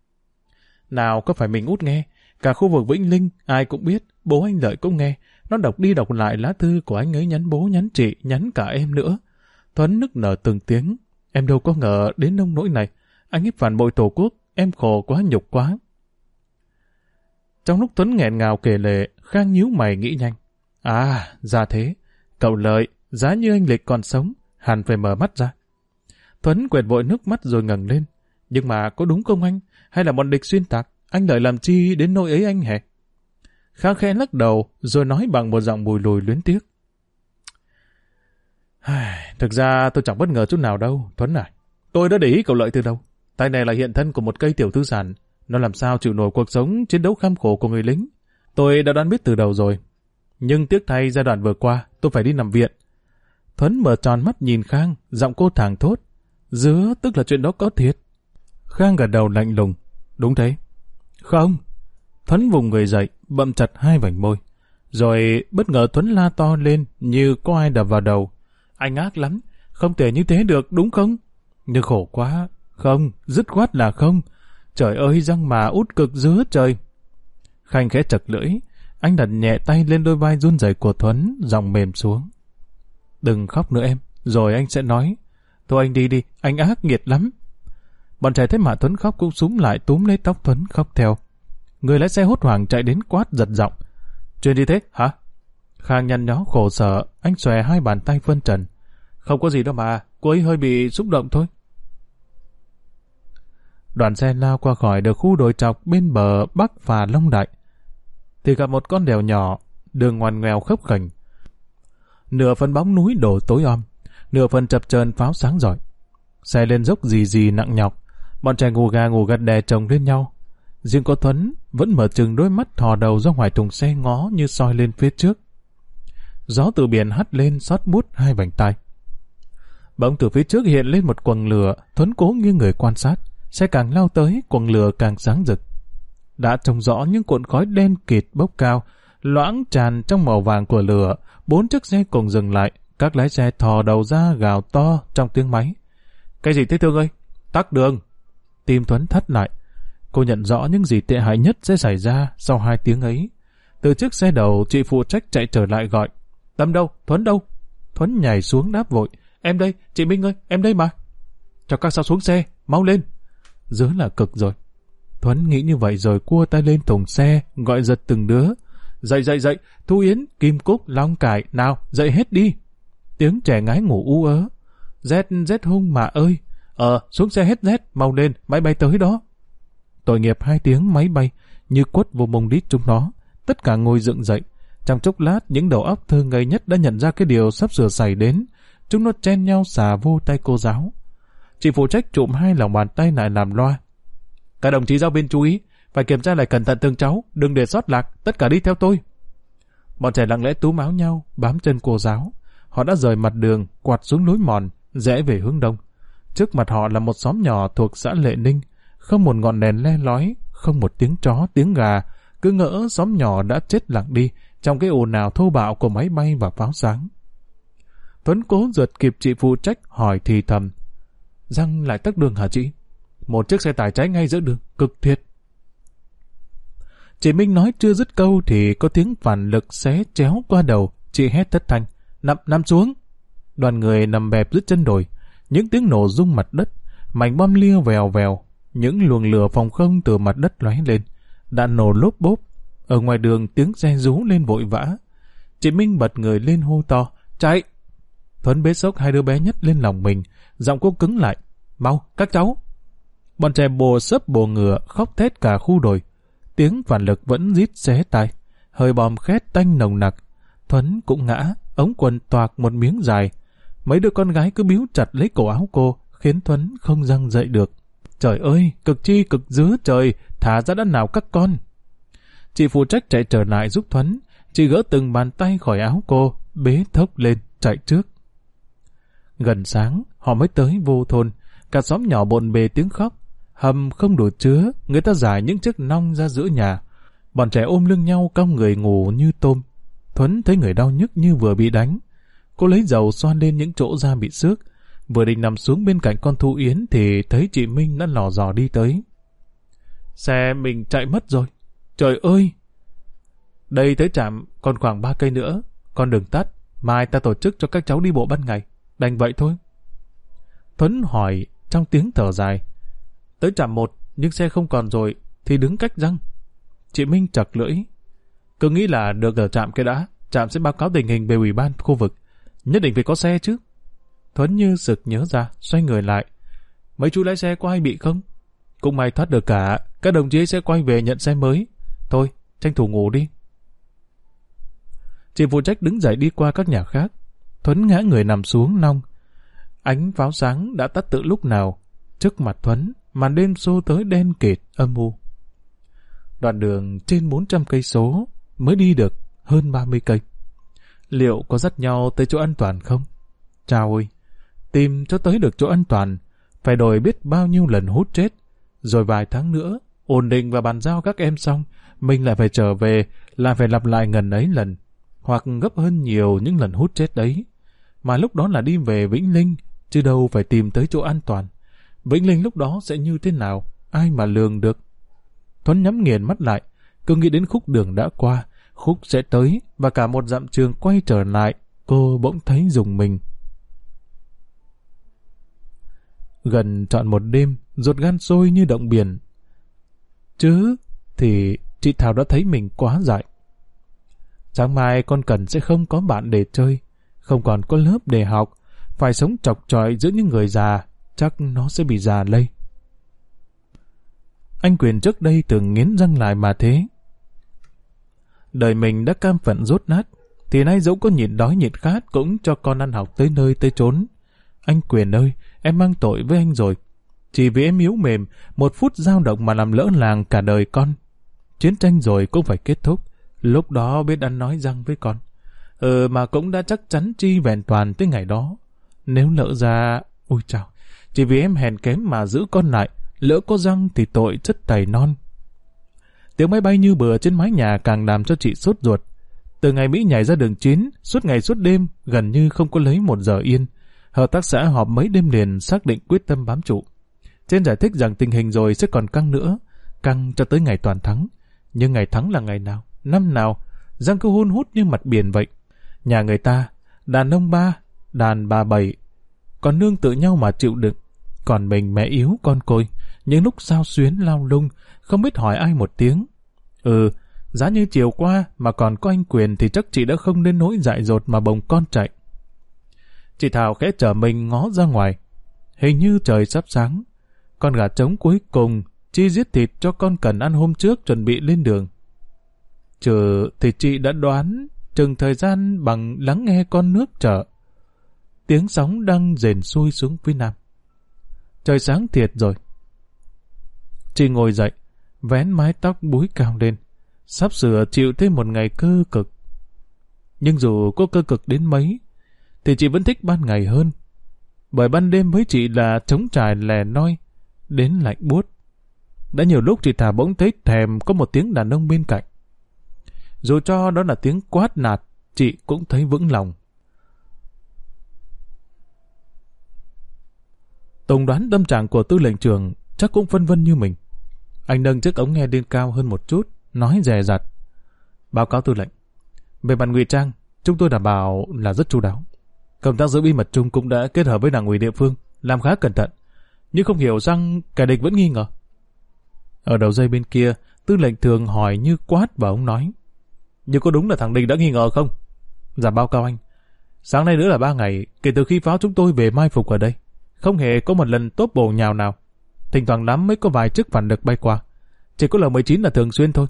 Nào có phải mình út nghe, cả khu vực Vĩnh Linh, ai cũng biết, bố anh Lợi cũng nghe, nó đọc đi đọc lại lá thư của anh ấy nhắn bố nhắn chị, nhắn cả em nữa. Thuấn nức nở từng tiếng, em đâu có ngờ đến nông nỗi này, anh ấy phản bội tổ quốc, em khổ quá nhục quá. Trong lúc Tuấn nghẹn ngào kể lệ, Khang nhíu mày nghĩ nhanh. À, ra thế, cậu Lợi, giá như anh Lịch còn sống, hẳn phải mở mắt ra. Tuấn quệt vội nước mắt rồi ngẩng lên. Nhưng mà có đúng không anh? Hay là bọn địch xuyên tạc? Anh đợi làm chi đến nỗi ấy anh hề? Khang khe lắc đầu, rồi nói bằng một giọng bùi lùi luyến tiếc. Thực ra tôi chẳng bất ngờ chút nào đâu, Thuấn à. Tôi đã để ý cậu lợi từ đâu. Tay này là hiện thân của một cây tiểu tư sản. Nó làm sao chịu nổi cuộc sống chiến đấu kham khổ của người lính. Tôi đã đoán biết từ đầu rồi. Nhưng tiếc thay giai đoạn vừa qua, tôi phải đi nằm viện. Thuấn mở tròn mắt nhìn Khang, giọng cô thẳng thốt. Dứa tức là chuyện đó có thiệt. Khang gật đầu lạnh lùng. Đúng thế. Không. Thuấn vùng người dậy, bậm chặt hai vành môi. Rồi bất ngờ Thuấn la to lên như có ai đập vào đầu. Anh ác lắm, không thể như thế được đúng không? Nhưng khổ quá. Không, dứt khoát là không. Trời ơi răng mà út cực dứa trời. Khanh khẽ chật lưỡi, anh đặt nhẹ tay lên đôi vai run rẩy của Thuấn, giọng mềm xuống. Đừng khóc nữa em, rồi anh sẽ nói. Thôi anh đi đi, anh ác nghiệt lắm. Bọn trẻ thấy mà thuấn khóc cũng súng lại túm lấy tóc thuấn khóc theo. Người lái xe hốt hoảng chạy đến quát giật giọng. Chuyện gì thế, hả? Khang nhăn nhó khổ sở, anh xòe hai bàn tay phân trần. Không có gì đâu mà, cô ấy hơi bị xúc động thôi. Đoàn xe lao qua khỏi được khu đồi trọc bên bờ Bắc và Long Đại. Thì gặp một con đèo nhỏ, đường ngoằn ngoèo khấp khảnh. Nửa phần bóng núi đổ tối om, nửa phần chập chờn pháo sáng giỏi. Xe lên dốc gì gì nặng nhọc, bọn trẻ ngủ gà ngủ gật đè chồng lên nhau. Riêng có Thuấn vẫn mở chừng đôi mắt thò đầu ra ngoài thùng xe ngó như soi lên phía trước. Gió từ biển hắt lên xót bút hai vành tay. Bỗng từ phía trước hiện lên một quần lửa, Thuấn cố nghiêng người quan sát. Xe càng lao tới, quần lửa càng sáng rực. Đã trông rõ những cuộn khói đen kịt bốc cao, loãng tràn trong màu vàng của lửa, bốn chiếc xe cùng dừng lại, các lái xe thò đầu ra gào to trong tiếng máy. Cái gì thế thương ơi? tắt đường! Tim thuấn thắt lại. Cô nhận rõ những gì tệ hại nhất sẽ xảy ra sau hai tiếng ấy. Từ chiếc xe đầu, chị phụ trách chạy trở lại gọi. Tâm đâu? Thuấn đâu? Thuấn nhảy xuống đáp vội. Em đây, chị Minh ơi, em đây mà. Cho các sao xuống xe, mau lên. Dứa là cực rồi. Thuấn nghĩ như vậy rồi cua tay lên thùng xe, gọi giật từng đứa. Dậy dậy dậy, Thu Yến, Kim Cúc, Long Cải, nào, dậy hết đi. Tiếng trẻ ngái ngủ u ớ. Rét, rét hung mà ơi. Ờ, xuống xe hết rét, mau lên, máy bay tới đó. Tội nghiệp hai tiếng máy bay, như quất vô mông đít chúng nó. Tất cả ngồi dựng dậy. Trong chốc lát, những đầu óc thơ ngây nhất đã nhận ra cái điều sắp sửa xảy đến. Chúng nó chen nhau xả vô tay cô giáo. Chị phụ trách trụm hai lòng bàn tay lại làm loa. Các đồng chí giáo viên chú ý, phải kiểm tra lại cẩn thận từng cháu, đừng để sót lạc, tất cả đi theo tôi. Bọn trẻ lặng lẽ tú máu nhau, bám chân cô giáo. Họ đã rời mặt đường, quạt xuống lối mòn, rẽ về hướng đông. Trước mặt họ là một xóm nhỏ thuộc xã Lệ Ninh, không một ngọn đèn le lói, không một tiếng chó, tiếng gà, cứ ngỡ xóm nhỏ đã chết lặng đi trong cái ồn nào thô bạo của máy bay và pháo sáng. Tuấn cố giật kịp chị phụ trách hỏi thì thầm. Răng lại tắc đường hả chị? Một chiếc xe tải cháy ngay giữa đường, cực thiệt. Chị Minh nói chưa dứt câu thì có tiếng phản lực xé chéo qua đầu, chị hét thất thanh. Nằm, nằm xuống. Đoàn người nằm bẹp dưới chân đồi. Những tiếng nổ rung mặt đất, mảnh bom lia vèo vèo, những luồng lửa phòng không từ mặt đất lóe lên. Đạn nổ lốp bốp. Ở ngoài đường tiếng xe rú lên vội vã. Chị Minh bật người lên hô to. Chạy! Thuấn bế sốc hai đứa bé nhất lên lòng mình. Giọng cô cứng lại. Mau, các cháu! Bọn trẻ bồ sấp bồ ngựa khóc thét cả khu đồi. Tiếng phản lực vẫn rít xé tai. Hơi bom khét tanh nồng nặc. Thuấn cũng ngã, ống quần toạc một miếng dài. Mấy đứa con gái cứ biếu chặt lấy cổ áo cô, khiến Thuấn không răng dậy được. Trời ơi, cực chi cực dứa trời, thả ra đã nào các con. Chị phụ trách chạy trở lại giúp Thuấn, chị gỡ từng bàn tay khỏi áo cô, bế thốc lên, chạy trước. Gần sáng, họ mới tới vô thôn, cả xóm nhỏ bồn bề tiếng khóc. Hầm không đủ chứa, người ta giải những chiếc nong ra giữa nhà. Bọn trẻ ôm lưng nhau cong người ngủ như tôm. Thuấn thấy người đau nhức như vừa bị đánh. Cô lấy dầu xoan lên những chỗ da bị xước. Vừa định nằm xuống bên cạnh con Thu Yến thì thấy chị Minh đã lò dò đi tới. Xe mình chạy mất rồi. Trời ơi! Đây tới trạm còn khoảng ba cây nữa. Con đường tắt, mai ta tổ chức cho các cháu đi bộ ban ngày. Đành vậy thôi. Thuấn hỏi trong tiếng thở dài. Tới trạm một, nhưng xe không còn rồi, thì đứng cách răng. Chị Minh chặt lưỡi. Cứ nghĩ là được ở trạm cái đã, trạm sẽ báo cáo tình hình về ủy ban khu vực. Nhất định phải có xe chứ. Thuấn như sực nhớ ra, xoay người lại. Mấy chú lái xe có ai bị không? Cũng may thoát được cả, các đồng chí sẽ quay về nhận xe mới. Thôi, tranh thủ ngủ đi. Chị phụ trách đứng dậy đi qua các nhà khác. Thuấn ngã người nằm xuống nong. Ánh pháo sáng đã tắt tự lúc nào. Trước mặt Thuấn, màn đêm xô tới đen kịt, âm u. Đoạn đường trên 400 cây số mới đi được hơn 30 cây. Liệu có dắt nhau tới chỗ an toàn không? Chào ơi! Tìm cho tới được chỗ an toàn, phải đổi biết bao nhiêu lần hút chết. Rồi vài tháng nữa, ổn định và bàn giao các em xong, mình lại phải trở về, lại phải lặp lại ngần ấy lần, hoặc gấp hơn nhiều những lần hút chết đấy. Mà lúc đó là đi về Vĩnh Linh, chứ đâu phải tìm tới chỗ an toàn. Vĩnh Linh lúc đó sẽ như thế nào, ai mà lường được. Thuấn nhắm nghiền mắt lại, cứ nghĩ đến khúc đường đã qua, khúc sẽ tới, và cả một dặm trường quay trở lại, cô bỗng thấy dùng mình. Gần trọn một đêm, ruột gan sôi như động biển. Chứ, thì chị Thảo đã thấy mình quá dại. Sáng mai con Cần sẽ không có bạn để chơi, không còn có lớp để học, phải sống chọc trọi giữa những người già, chắc nó sẽ bị già lây. Anh Quyền trước đây từng nghiến răng lại mà thế. Đời mình đã cam phận rốt nát, thì nay dẫu có nhịn đói nhịn khát cũng cho con ăn học tới nơi tới chốn. Anh Quyền ơi, em mang tội với anh rồi. Chỉ vì em yếu mềm, một phút dao động mà làm lỡ làng cả đời con. Chiến tranh rồi cũng phải kết thúc. Lúc đó biết ăn nói răng với con. Ừ mà cũng đã chắc chắn chi vẹn toàn tới ngày đó. Nếu lỡ ra... Ôi chào, chỉ vì em hèn kém mà giữ con lại, lỡ có răng thì tội chất tày non. Tiếng máy bay như bừa trên mái nhà càng làm cho chị sốt ruột. Từ ngày Mỹ nhảy ra đường chín, suốt ngày suốt đêm, gần như không có lấy một giờ yên. Hợp tác xã họp mấy đêm liền xác định quyết tâm bám trụ. Trên giải thích rằng tình hình rồi sẽ còn căng nữa, căng cho tới ngày toàn thắng. Nhưng ngày thắng là ngày nào, năm nào, Giang cứ hôn hút như mặt biển vậy. Nhà người ta, đàn ông ba, đàn bà bảy, còn nương tự nhau mà chịu đựng. Còn mình mẹ yếu con côi, những lúc sao xuyến lao lung, không biết hỏi ai một tiếng. Ừ, giá như chiều qua mà còn có anh Quyền thì chắc chị đã không nên nỗi dại dột mà bồng con chạy. Chị Thảo khẽ trở mình ngó ra ngoài. Hình như trời sắp sáng. Con gà trống cuối cùng Chi giết thịt cho con cần ăn hôm trước chuẩn bị lên đường. Trừ thì chị đã đoán chừng thời gian bằng lắng nghe con nước chở. Tiếng sóng đang rền xuôi xuống phía nam. Trời sáng thiệt rồi. Chị ngồi dậy, vén mái tóc búi cao lên, sắp sửa chịu thêm một ngày cơ cực. Nhưng dù có cơ cực đến mấy, thì chị vẫn thích ban ngày hơn. Bởi ban đêm với chị là trống trải lè noi, đến lạnh buốt. Đã nhiều lúc chị Thà bỗng thấy thèm có một tiếng đàn ông bên cạnh. Dù cho đó là tiếng quát nạt, chị cũng thấy vững lòng. Tổng đoán tâm trạng của tư lệnh trường chắc cũng phân vân như mình. Anh nâng chiếc ống nghe lên cao hơn một chút, nói dè dặt. Báo cáo tư lệnh. Về mặt ngụy trang, chúng tôi đảm bảo là rất chu đáo. Công tác giữ bí mật chung cũng đã kết hợp với đảng ủy địa phương, làm khá cẩn thận. Nhưng không hiểu rằng kẻ địch vẫn nghi ngờ. Ở đầu dây bên kia, tư lệnh thường hỏi như quát và ông nói. Nhưng có đúng là thằng Đình đã nghi ngờ không? Dạ báo cáo anh. Sáng nay nữa là ba ngày kể từ khi pháo chúng tôi về mai phục ở đây. Không hề có một lần tốt bổ nhào nào. Thỉnh thoảng lắm mới có vài chiếc phản lực bay qua. Chỉ có L-19 là thường xuyên thôi.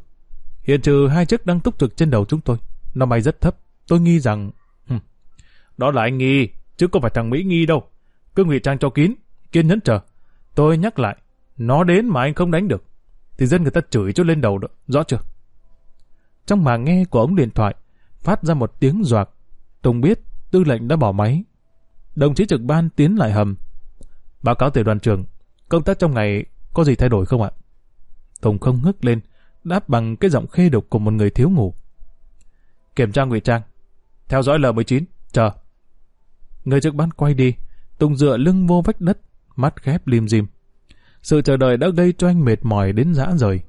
Hiện trừ hai chiếc đang túc trực trên đầu chúng tôi. Nó bay rất thấp. Tôi nghi rằng... Đó là anh nghi, chứ không phải thằng Mỹ nghi đâu. Cứ ngụy trang cho kín, kiên nhẫn chờ. Tôi nhắc lại, nó đến mà anh không đánh được thì dân người ta chửi cho lên đầu đó, rõ chưa? Trong màn nghe của ống điện thoại, phát ra một tiếng doạc. Tùng biết tư lệnh đã bỏ máy. Đồng chí trực ban tiến lại hầm. Báo cáo tiểu đoàn trưởng, công tác trong ngày có gì thay đổi không ạ? Tùng không ngước lên, đáp bằng cái giọng khê đục của một người thiếu ngủ. Kiểm tra ngụy trang. Theo dõi L19, chờ. Người trực ban quay đi, Tùng dựa lưng vô vách đất, mắt khép lim dim. Sự chờ đợi đã gây cho anh mệt mỏi đến dã rời.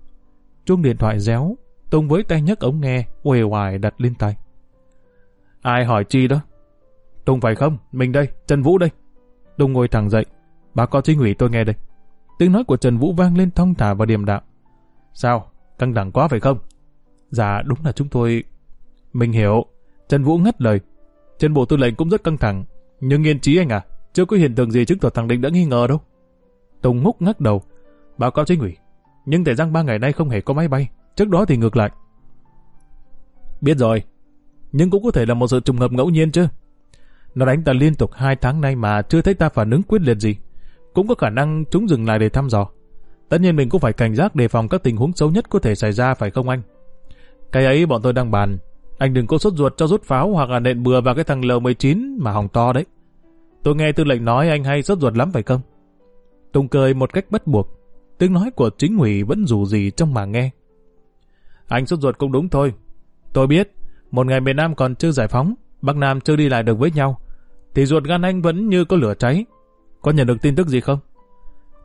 Chuông điện thoại réo, Tùng với tay nhấc ống nghe, uể oải đặt lên tay. Ai hỏi chi đó? Tùng phải không? Mình đây, Trần Vũ đây. Tùng ngồi thẳng dậy. Bà có chính ủy tôi nghe đây. Tiếng nói của Trần Vũ vang lên thong thả và điềm đạm. Sao? Căng thẳng quá phải không? Dạ đúng là chúng tôi... Mình hiểu. Trần Vũ ngắt lời. Trên bộ tư lệnh cũng rất căng thẳng. Nhưng nghiên trí anh à, chưa có hiện tượng gì chứng tỏ thằng Định đã nghi ngờ đâu. Tùng ngúc ngắc đầu. Báo cáo chính ủy. Nhưng tại rằng ba ngày nay không hề có máy bay. Trước đó thì ngược lại. Biết rồi. nhưng cũng có thể là một sự trùng hợp ngẫu nhiên chứ. Nó đánh ta liên tục hai tháng nay mà chưa thấy ta phản ứng quyết liệt gì. Cũng có khả năng chúng dừng lại để thăm dò. Tất nhiên mình cũng phải cảnh giác đề phòng các tình huống xấu nhất có thể xảy ra phải không anh? Cái ấy bọn tôi đang bàn. Anh đừng có sốt ruột cho rút pháo hoặc là nện bừa vào cái thằng L19 mà hỏng to đấy. Tôi nghe tư lệnh nói anh hay sốt ruột lắm phải không? Tùng cười một cách bắt buộc. Tiếng nói của chính ủy vẫn dù gì trong mà nghe. Anh sốt ruột cũng đúng thôi. Tôi biết, một ngày miền Nam còn chưa giải phóng, Bắc Nam chưa đi lại được với nhau, thì ruột gan anh vẫn như có lửa cháy. Có nhận được tin tức gì không?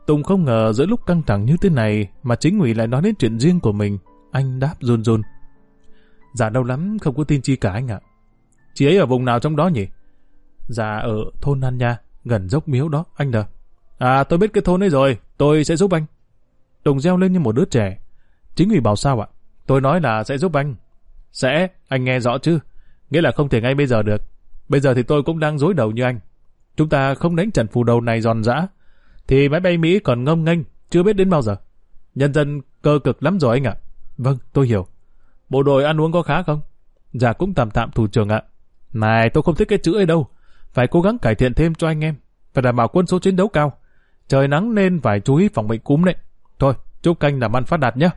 Tùng không ngờ giữa lúc căng thẳng như thế này mà chính ủy lại nói đến chuyện riêng của mình. Anh đáp run run. Dạ đâu lắm, không có tin chi cả anh ạ. Chị ấy ở vùng nào trong đó nhỉ? Dạ ở thôn An Nha, gần dốc miếu đó, anh nè. À tôi biết cái thôn ấy rồi, tôi sẽ giúp anh. Tùng reo lên như một đứa trẻ. Chính ủy bảo sao ạ? Tôi nói là sẽ giúp anh. Sẽ, anh nghe rõ chứ? Nghĩa là không thể ngay bây giờ được. Bây giờ thì tôi cũng đang dối đầu như anh. Chúng ta không đánh trận phù đầu này giòn giã. Thì máy bay Mỹ còn ngông nghênh, chưa biết đến bao giờ. Nhân dân cơ cực lắm rồi anh ạ. Vâng, tôi hiểu. Bộ đội ăn uống có khá không? Dạ cũng tạm tạm thủ trưởng ạ. Này, tôi không thích cái chữ ấy đâu. Phải cố gắng cải thiện thêm cho anh em. Phải đảm bảo quân số chiến đấu cao. Trời nắng nên phải chú ý phòng bệnh cúm đấy. Thôi, chúc canh làm ăn phát đạt nhé.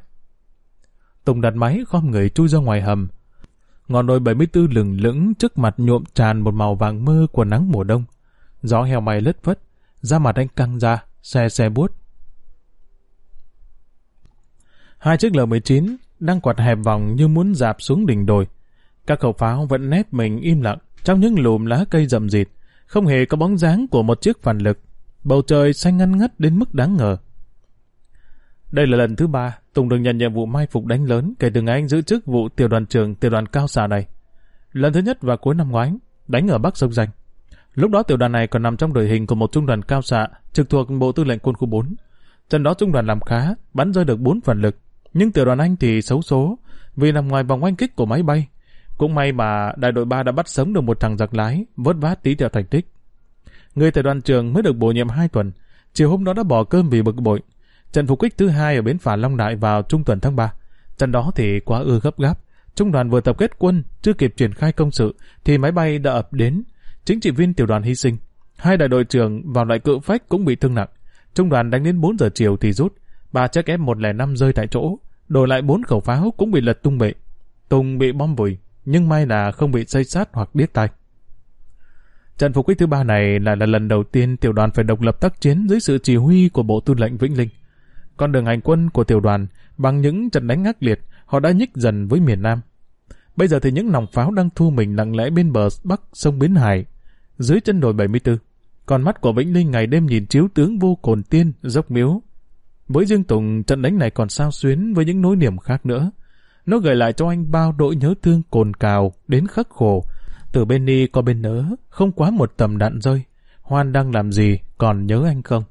Tùng đặt máy khom người chui ra ngoài hầm. Ngọn đồi 74 lừng lững trước mặt nhuộm tràn một màu vàng mơ của nắng mùa đông. Gió heo mày lất phất, da mặt anh căng ra, xe xe buốt. Hai chiếc L-19 đang quạt hẹp vòng như muốn dạp xuống đỉnh đồi. Các khẩu pháo vẫn nép mình im lặng trong những lùm lá cây rậm rịt, không hề có bóng dáng của một chiếc phản lực. Bầu trời xanh ngăn ngắt đến mức đáng ngờ. Đây là lần thứ ba Tùng được nhận nhiệm vụ mai phục đánh lớn kể từ ngày anh giữ chức vụ tiểu đoàn trưởng tiểu đoàn cao xà này. Lần thứ nhất vào cuối năm ngoái, đánh ở Bắc Sông Danh. Lúc đó tiểu đoàn này còn nằm trong đội hình của một trung đoàn cao xạ trực thuộc Bộ Tư lệnh Quân khu 4. Trận đó trung đoàn làm khá, bắn rơi được 4 phần lực, nhưng tiểu đoàn Anh thì xấu số vì nằm ngoài vòng oanh kích của máy bay. Cũng may mà đại đội 3 đã bắt sống được một thằng giặc lái, vớt vát tí theo thành tích. Người tiểu đoàn trưởng mới được bổ nhiệm 2 tuần, chiều hôm đó đã bỏ cơm vì bực bội, Trận phục kích thứ hai ở bến phà Long Đại vào trung tuần tháng 3. Trận đó thì quá ư gấp gáp. Trung đoàn vừa tập kết quân, chưa kịp triển khai công sự, thì máy bay đã ập đến. Chính trị viên tiểu đoàn hy sinh. Hai đại đội trưởng vào loại cự phách cũng bị thương nặng. Trung đoàn đánh đến 4 giờ chiều thì rút. Ba chiếc F-105 rơi tại chỗ. Đổi lại bốn khẩu pháo cũng bị lật tung bệ. Tùng bị bom vùi, nhưng may là không bị xây sát hoặc điếc tai. Trận phục kích thứ ba này là, là lần đầu tiên tiểu đoàn phải độc lập tác chiến dưới sự chỉ huy của Bộ Tư lệnh Vĩnh Linh. Con đường hành quân của tiểu đoàn, bằng những trận đánh ác liệt, họ đã nhích dần với miền Nam. Bây giờ thì những nòng pháo đang thu mình lặng lẽ bên bờ bắc sông Bến Hải, dưới chân đồi 74. Con mắt của Vĩnh Linh ngày đêm nhìn chiếu tướng vô cồn tiên, dốc miếu. Với Dương Tùng, trận đánh này còn sao xuyến với những nỗi niềm khác nữa. Nó gợi lại cho anh bao nỗi nhớ thương cồn cào, đến khắc khổ. Từ bên ni có bên nớ, không quá một tầm đạn rơi. Hoan đang làm gì, còn nhớ anh không?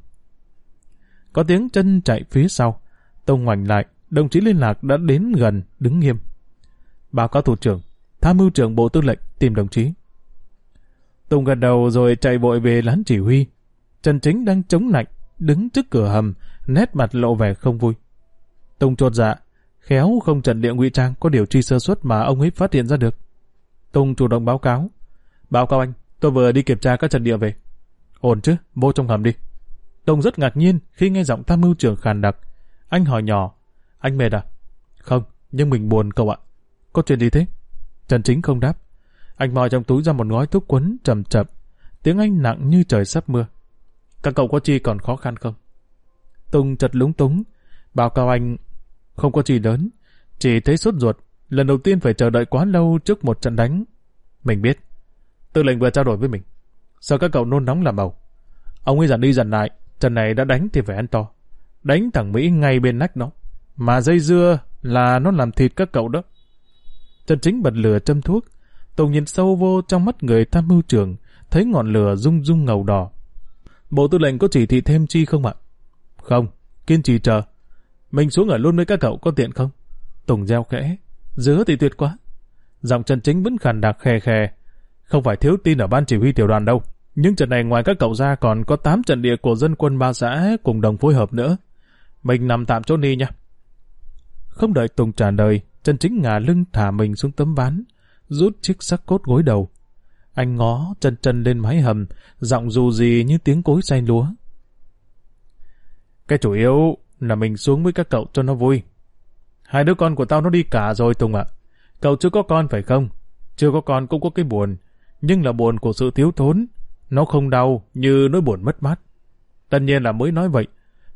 Có tiếng chân chạy phía sau. Tông ngoảnh lại, đồng chí liên lạc đã đến gần, đứng nghiêm. Báo cáo thủ trưởng, tham mưu trưởng bộ tư lệnh tìm đồng chí. Tùng gật đầu rồi chạy vội về lán chỉ huy. Trần Chính đang chống lạnh, đứng trước cửa hầm, nét mặt lộ vẻ không vui. Tùng trột dạ, khéo không trần địa ngụy trang có điều chi sơ suất mà ông ấy phát hiện ra được. Tùng chủ động báo cáo. Báo cáo anh, tôi vừa đi kiểm tra các trận địa về. Ổn chứ, vô trong hầm đi. Tùng rất ngạc nhiên khi nghe giọng tham mưu trưởng khàn đặc. Anh hỏi nhỏ, anh mệt à? Không, nhưng mình buồn cậu ạ. Có chuyện gì thế? Trần Chính không đáp. Anh mò trong túi ra một gói thuốc quấn chậm chậm. Tiếng anh nặng như trời sắp mưa. Các cậu có chi còn khó khăn không? Tùng chật lúng túng. Báo cáo anh không có chi lớn. Chỉ thấy sốt ruột. Lần đầu tiên phải chờ đợi quá lâu trước một trận đánh. Mình biết. Tư lệnh vừa trao đổi với mình. Sao các cậu nôn nóng làm bầu? Ông ấy dặn đi dặn lại. Trận này đã đánh thì phải ăn to. Đánh thẳng Mỹ ngay bên nách nó. Mà dây dưa là nó làm thịt các cậu đó. Trần Chính bật lửa châm thuốc. Tùng nhìn sâu vô trong mắt người tham mưu trưởng, thấy ngọn lửa rung rung ngầu đỏ. Bộ tư lệnh có chỉ thị thêm chi không ạ? Không, kiên trì chờ. Mình xuống ở luôn với các cậu có tiện không? Tùng gieo khẽ. Dứa thì tuyệt quá. Giọng Trần Chính vẫn khàn đặc khè khè Không phải thiếu tin ở ban chỉ huy tiểu đoàn đâu. Nhưng trận này ngoài các cậu ra còn có 8 trận địa của dân quân ba xã cùng đồng phối hợp nữa. Mình nằm tạm chỗ ni nha. Không đợi Tùng trả lời, trần chính ngả lưng thả mình xuống tấm ván. rút chiếc sắc cốt gối đầu. Anh ngó chân chân lên mái hầm, giọng dù gì như tiếng cối xay lúa. Cái chủ yếu là mình xuống với các cậu cho nó vui. Hai đứa con của tao nó đi cả rồi Tùng ạ. Cậu chưa có con phải không? Chưa có con cũng có cái buồn, nhưng là buồn của sự thiếu thốn. Nó không đau như nỗi buồn mất mát. Tất nhiên là mới nói vậy.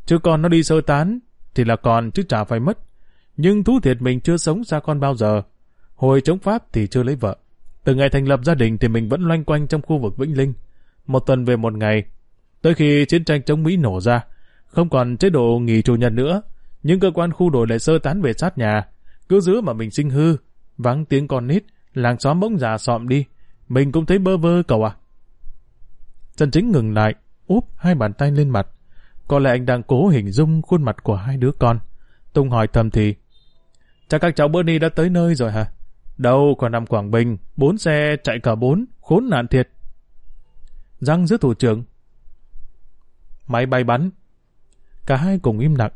Chứ con nó đi sơ tán, thì là còn chứ chả phải mất. Nhưng thú thiệt mình chưa sống xa con bao giờ. Hồi chống Pháp thì chưa lấy vợ. Từ ngày thành lập gia đình thì mình vẫn loanh quanh trong khu vực Vĩnh Linh. Một tuần về một ngày. Tới khi chiến tranh chống Mỹ nổ ra, không còn chế độ nghỉ chủ nhật nữa, những cơ quan khu đội lại sơ tán về sát nhà. Cứ giữ mà mình sinh hư, vắng tiếng con nít, làng xóm bỗng già sọm đi. Mình cũng thấy bơ vơ cậu à. Trần Chính ngừng lại, úp hai bàn tay lên mặt. Có lẽ anh đang cố hình dung khuôn mặt của hai đứa con. Tùng hỏi thầm thì, chắc các cháu bữa đi đã tới nơi rồi hả? Đâu còn nằm Quảng Bình, bốn xe chạy cả bốn, khốn nạn thiệt. Răng giữa thủ trưởng. Máy bay bắn. Cả hai cùng im lặng.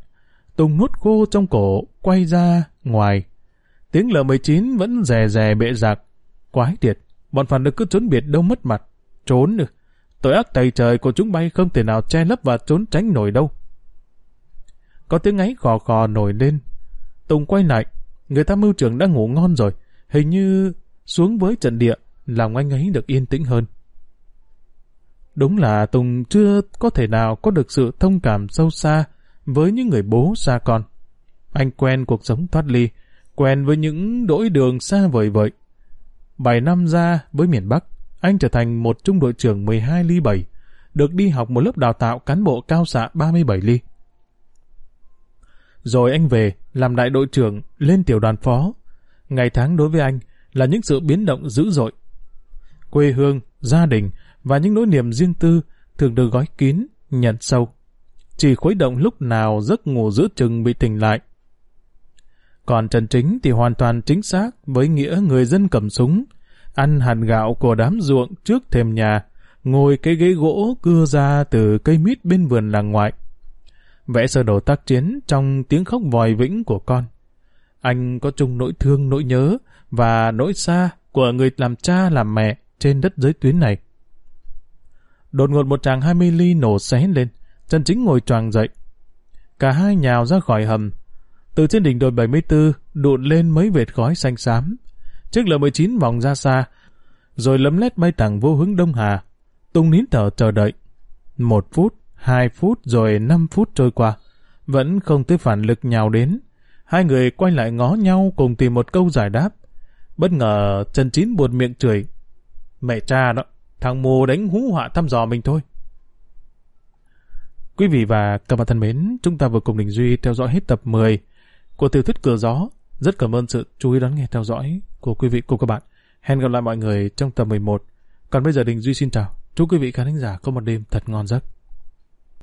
Tùng nuốt khô trong cổ, quay ra, ngoài. Tiếng L-19 vẫn rè rè bệ giặc. Quái tiệt bọn phản lực cứ trốn biệt đâu mất mặt. Trốn được. Tội ác tày trời của chúng bay không thể nào che lấp và trốn tránh nổi đâu. Có tiếng ấy khò khò nổi lên. Tùng quay lại. Người ta mưu trưởng đã ngủ ngon rồi. Hình như xuống với trận địa, lòng anh ấy được yên tĩnh hơn. Đúng là Tùng chưa có thể nào có được sự thông cảm sâu xa với những người bố xa con. Anh quen cuộc sống thoát ly, quen với những đỗi đường xa vời vợi. Bảy năm ra với miền Bắc, anh trở thành một trung đội trưởng 12 ly 7, được đi học một lớp đào tạo cán bộ cao xạ 37 ly. Rồi anh về, làm đại đội trưởng, lên tiểu đoàn phó, Ngày tháng đối với anh là những sự biến động dữ dội. Quê hương, gia đình và những nỗi niềm riêng tư thường được gói kín, nhận sâu. Chỉ khuấy động lúc nào giấc ngủ giữa chừng bị tỉnh lại. Còn Trần Chính thì hoàn toàn chính xác với nghĩa người dân cầm súng, ăn hạt gạo của đám ruộng trước thềm nhà, ngồi cái ghế gỗ cưa ra từ cây mít bên vườn làng ngoại. Vẽ sơ đồ tác chiến trong tiếng khóc vòi vĩnh của con. Anh có chung nỗi thương nỗi nhớ và nỗi xa của người làm cha làm mẹ trên đất giới tuyến này. Đột ngột một tràng 20 ly nổ xé lên, Trần Chính ngồi choàng dậy. Cả hai nhào ra khỏi hầm. Từ trên đỉnh đồi 74 đụn lên mấy vệt khói xanh xám. Chiếc L-19 vòng ra xa, rồi lấm lét bay thẳng vô hướng Đông Hà. Tung nín thở chờ đợi. Một phút, hai phút rồi năm phút trôi qua. Vẫn không tới phản lực nhào đến. Hai người quay lại ngó nhau cùng tìm một câu giải đáp. Bất ngờ Trần Chín buồn miệng chửi. Mẹ cha đó, thằng mù đánh hú họa thăm dò mình thôi. Quý vị và các bạn thân mến, chúng ta vừa cùng Đình Duy theo dõi hết tập 10 của tiểu thuyết Cửa Gió. Rất cảm ơn sự chú ý đón nghe theo dõi của quý vị cùng các bạn. Hẹn gặp lại mọi người trong tập 11. Còn bây giờ Đình Duy xin chào. Chúc quý vị khán giả có một đêm thật ngon giấc.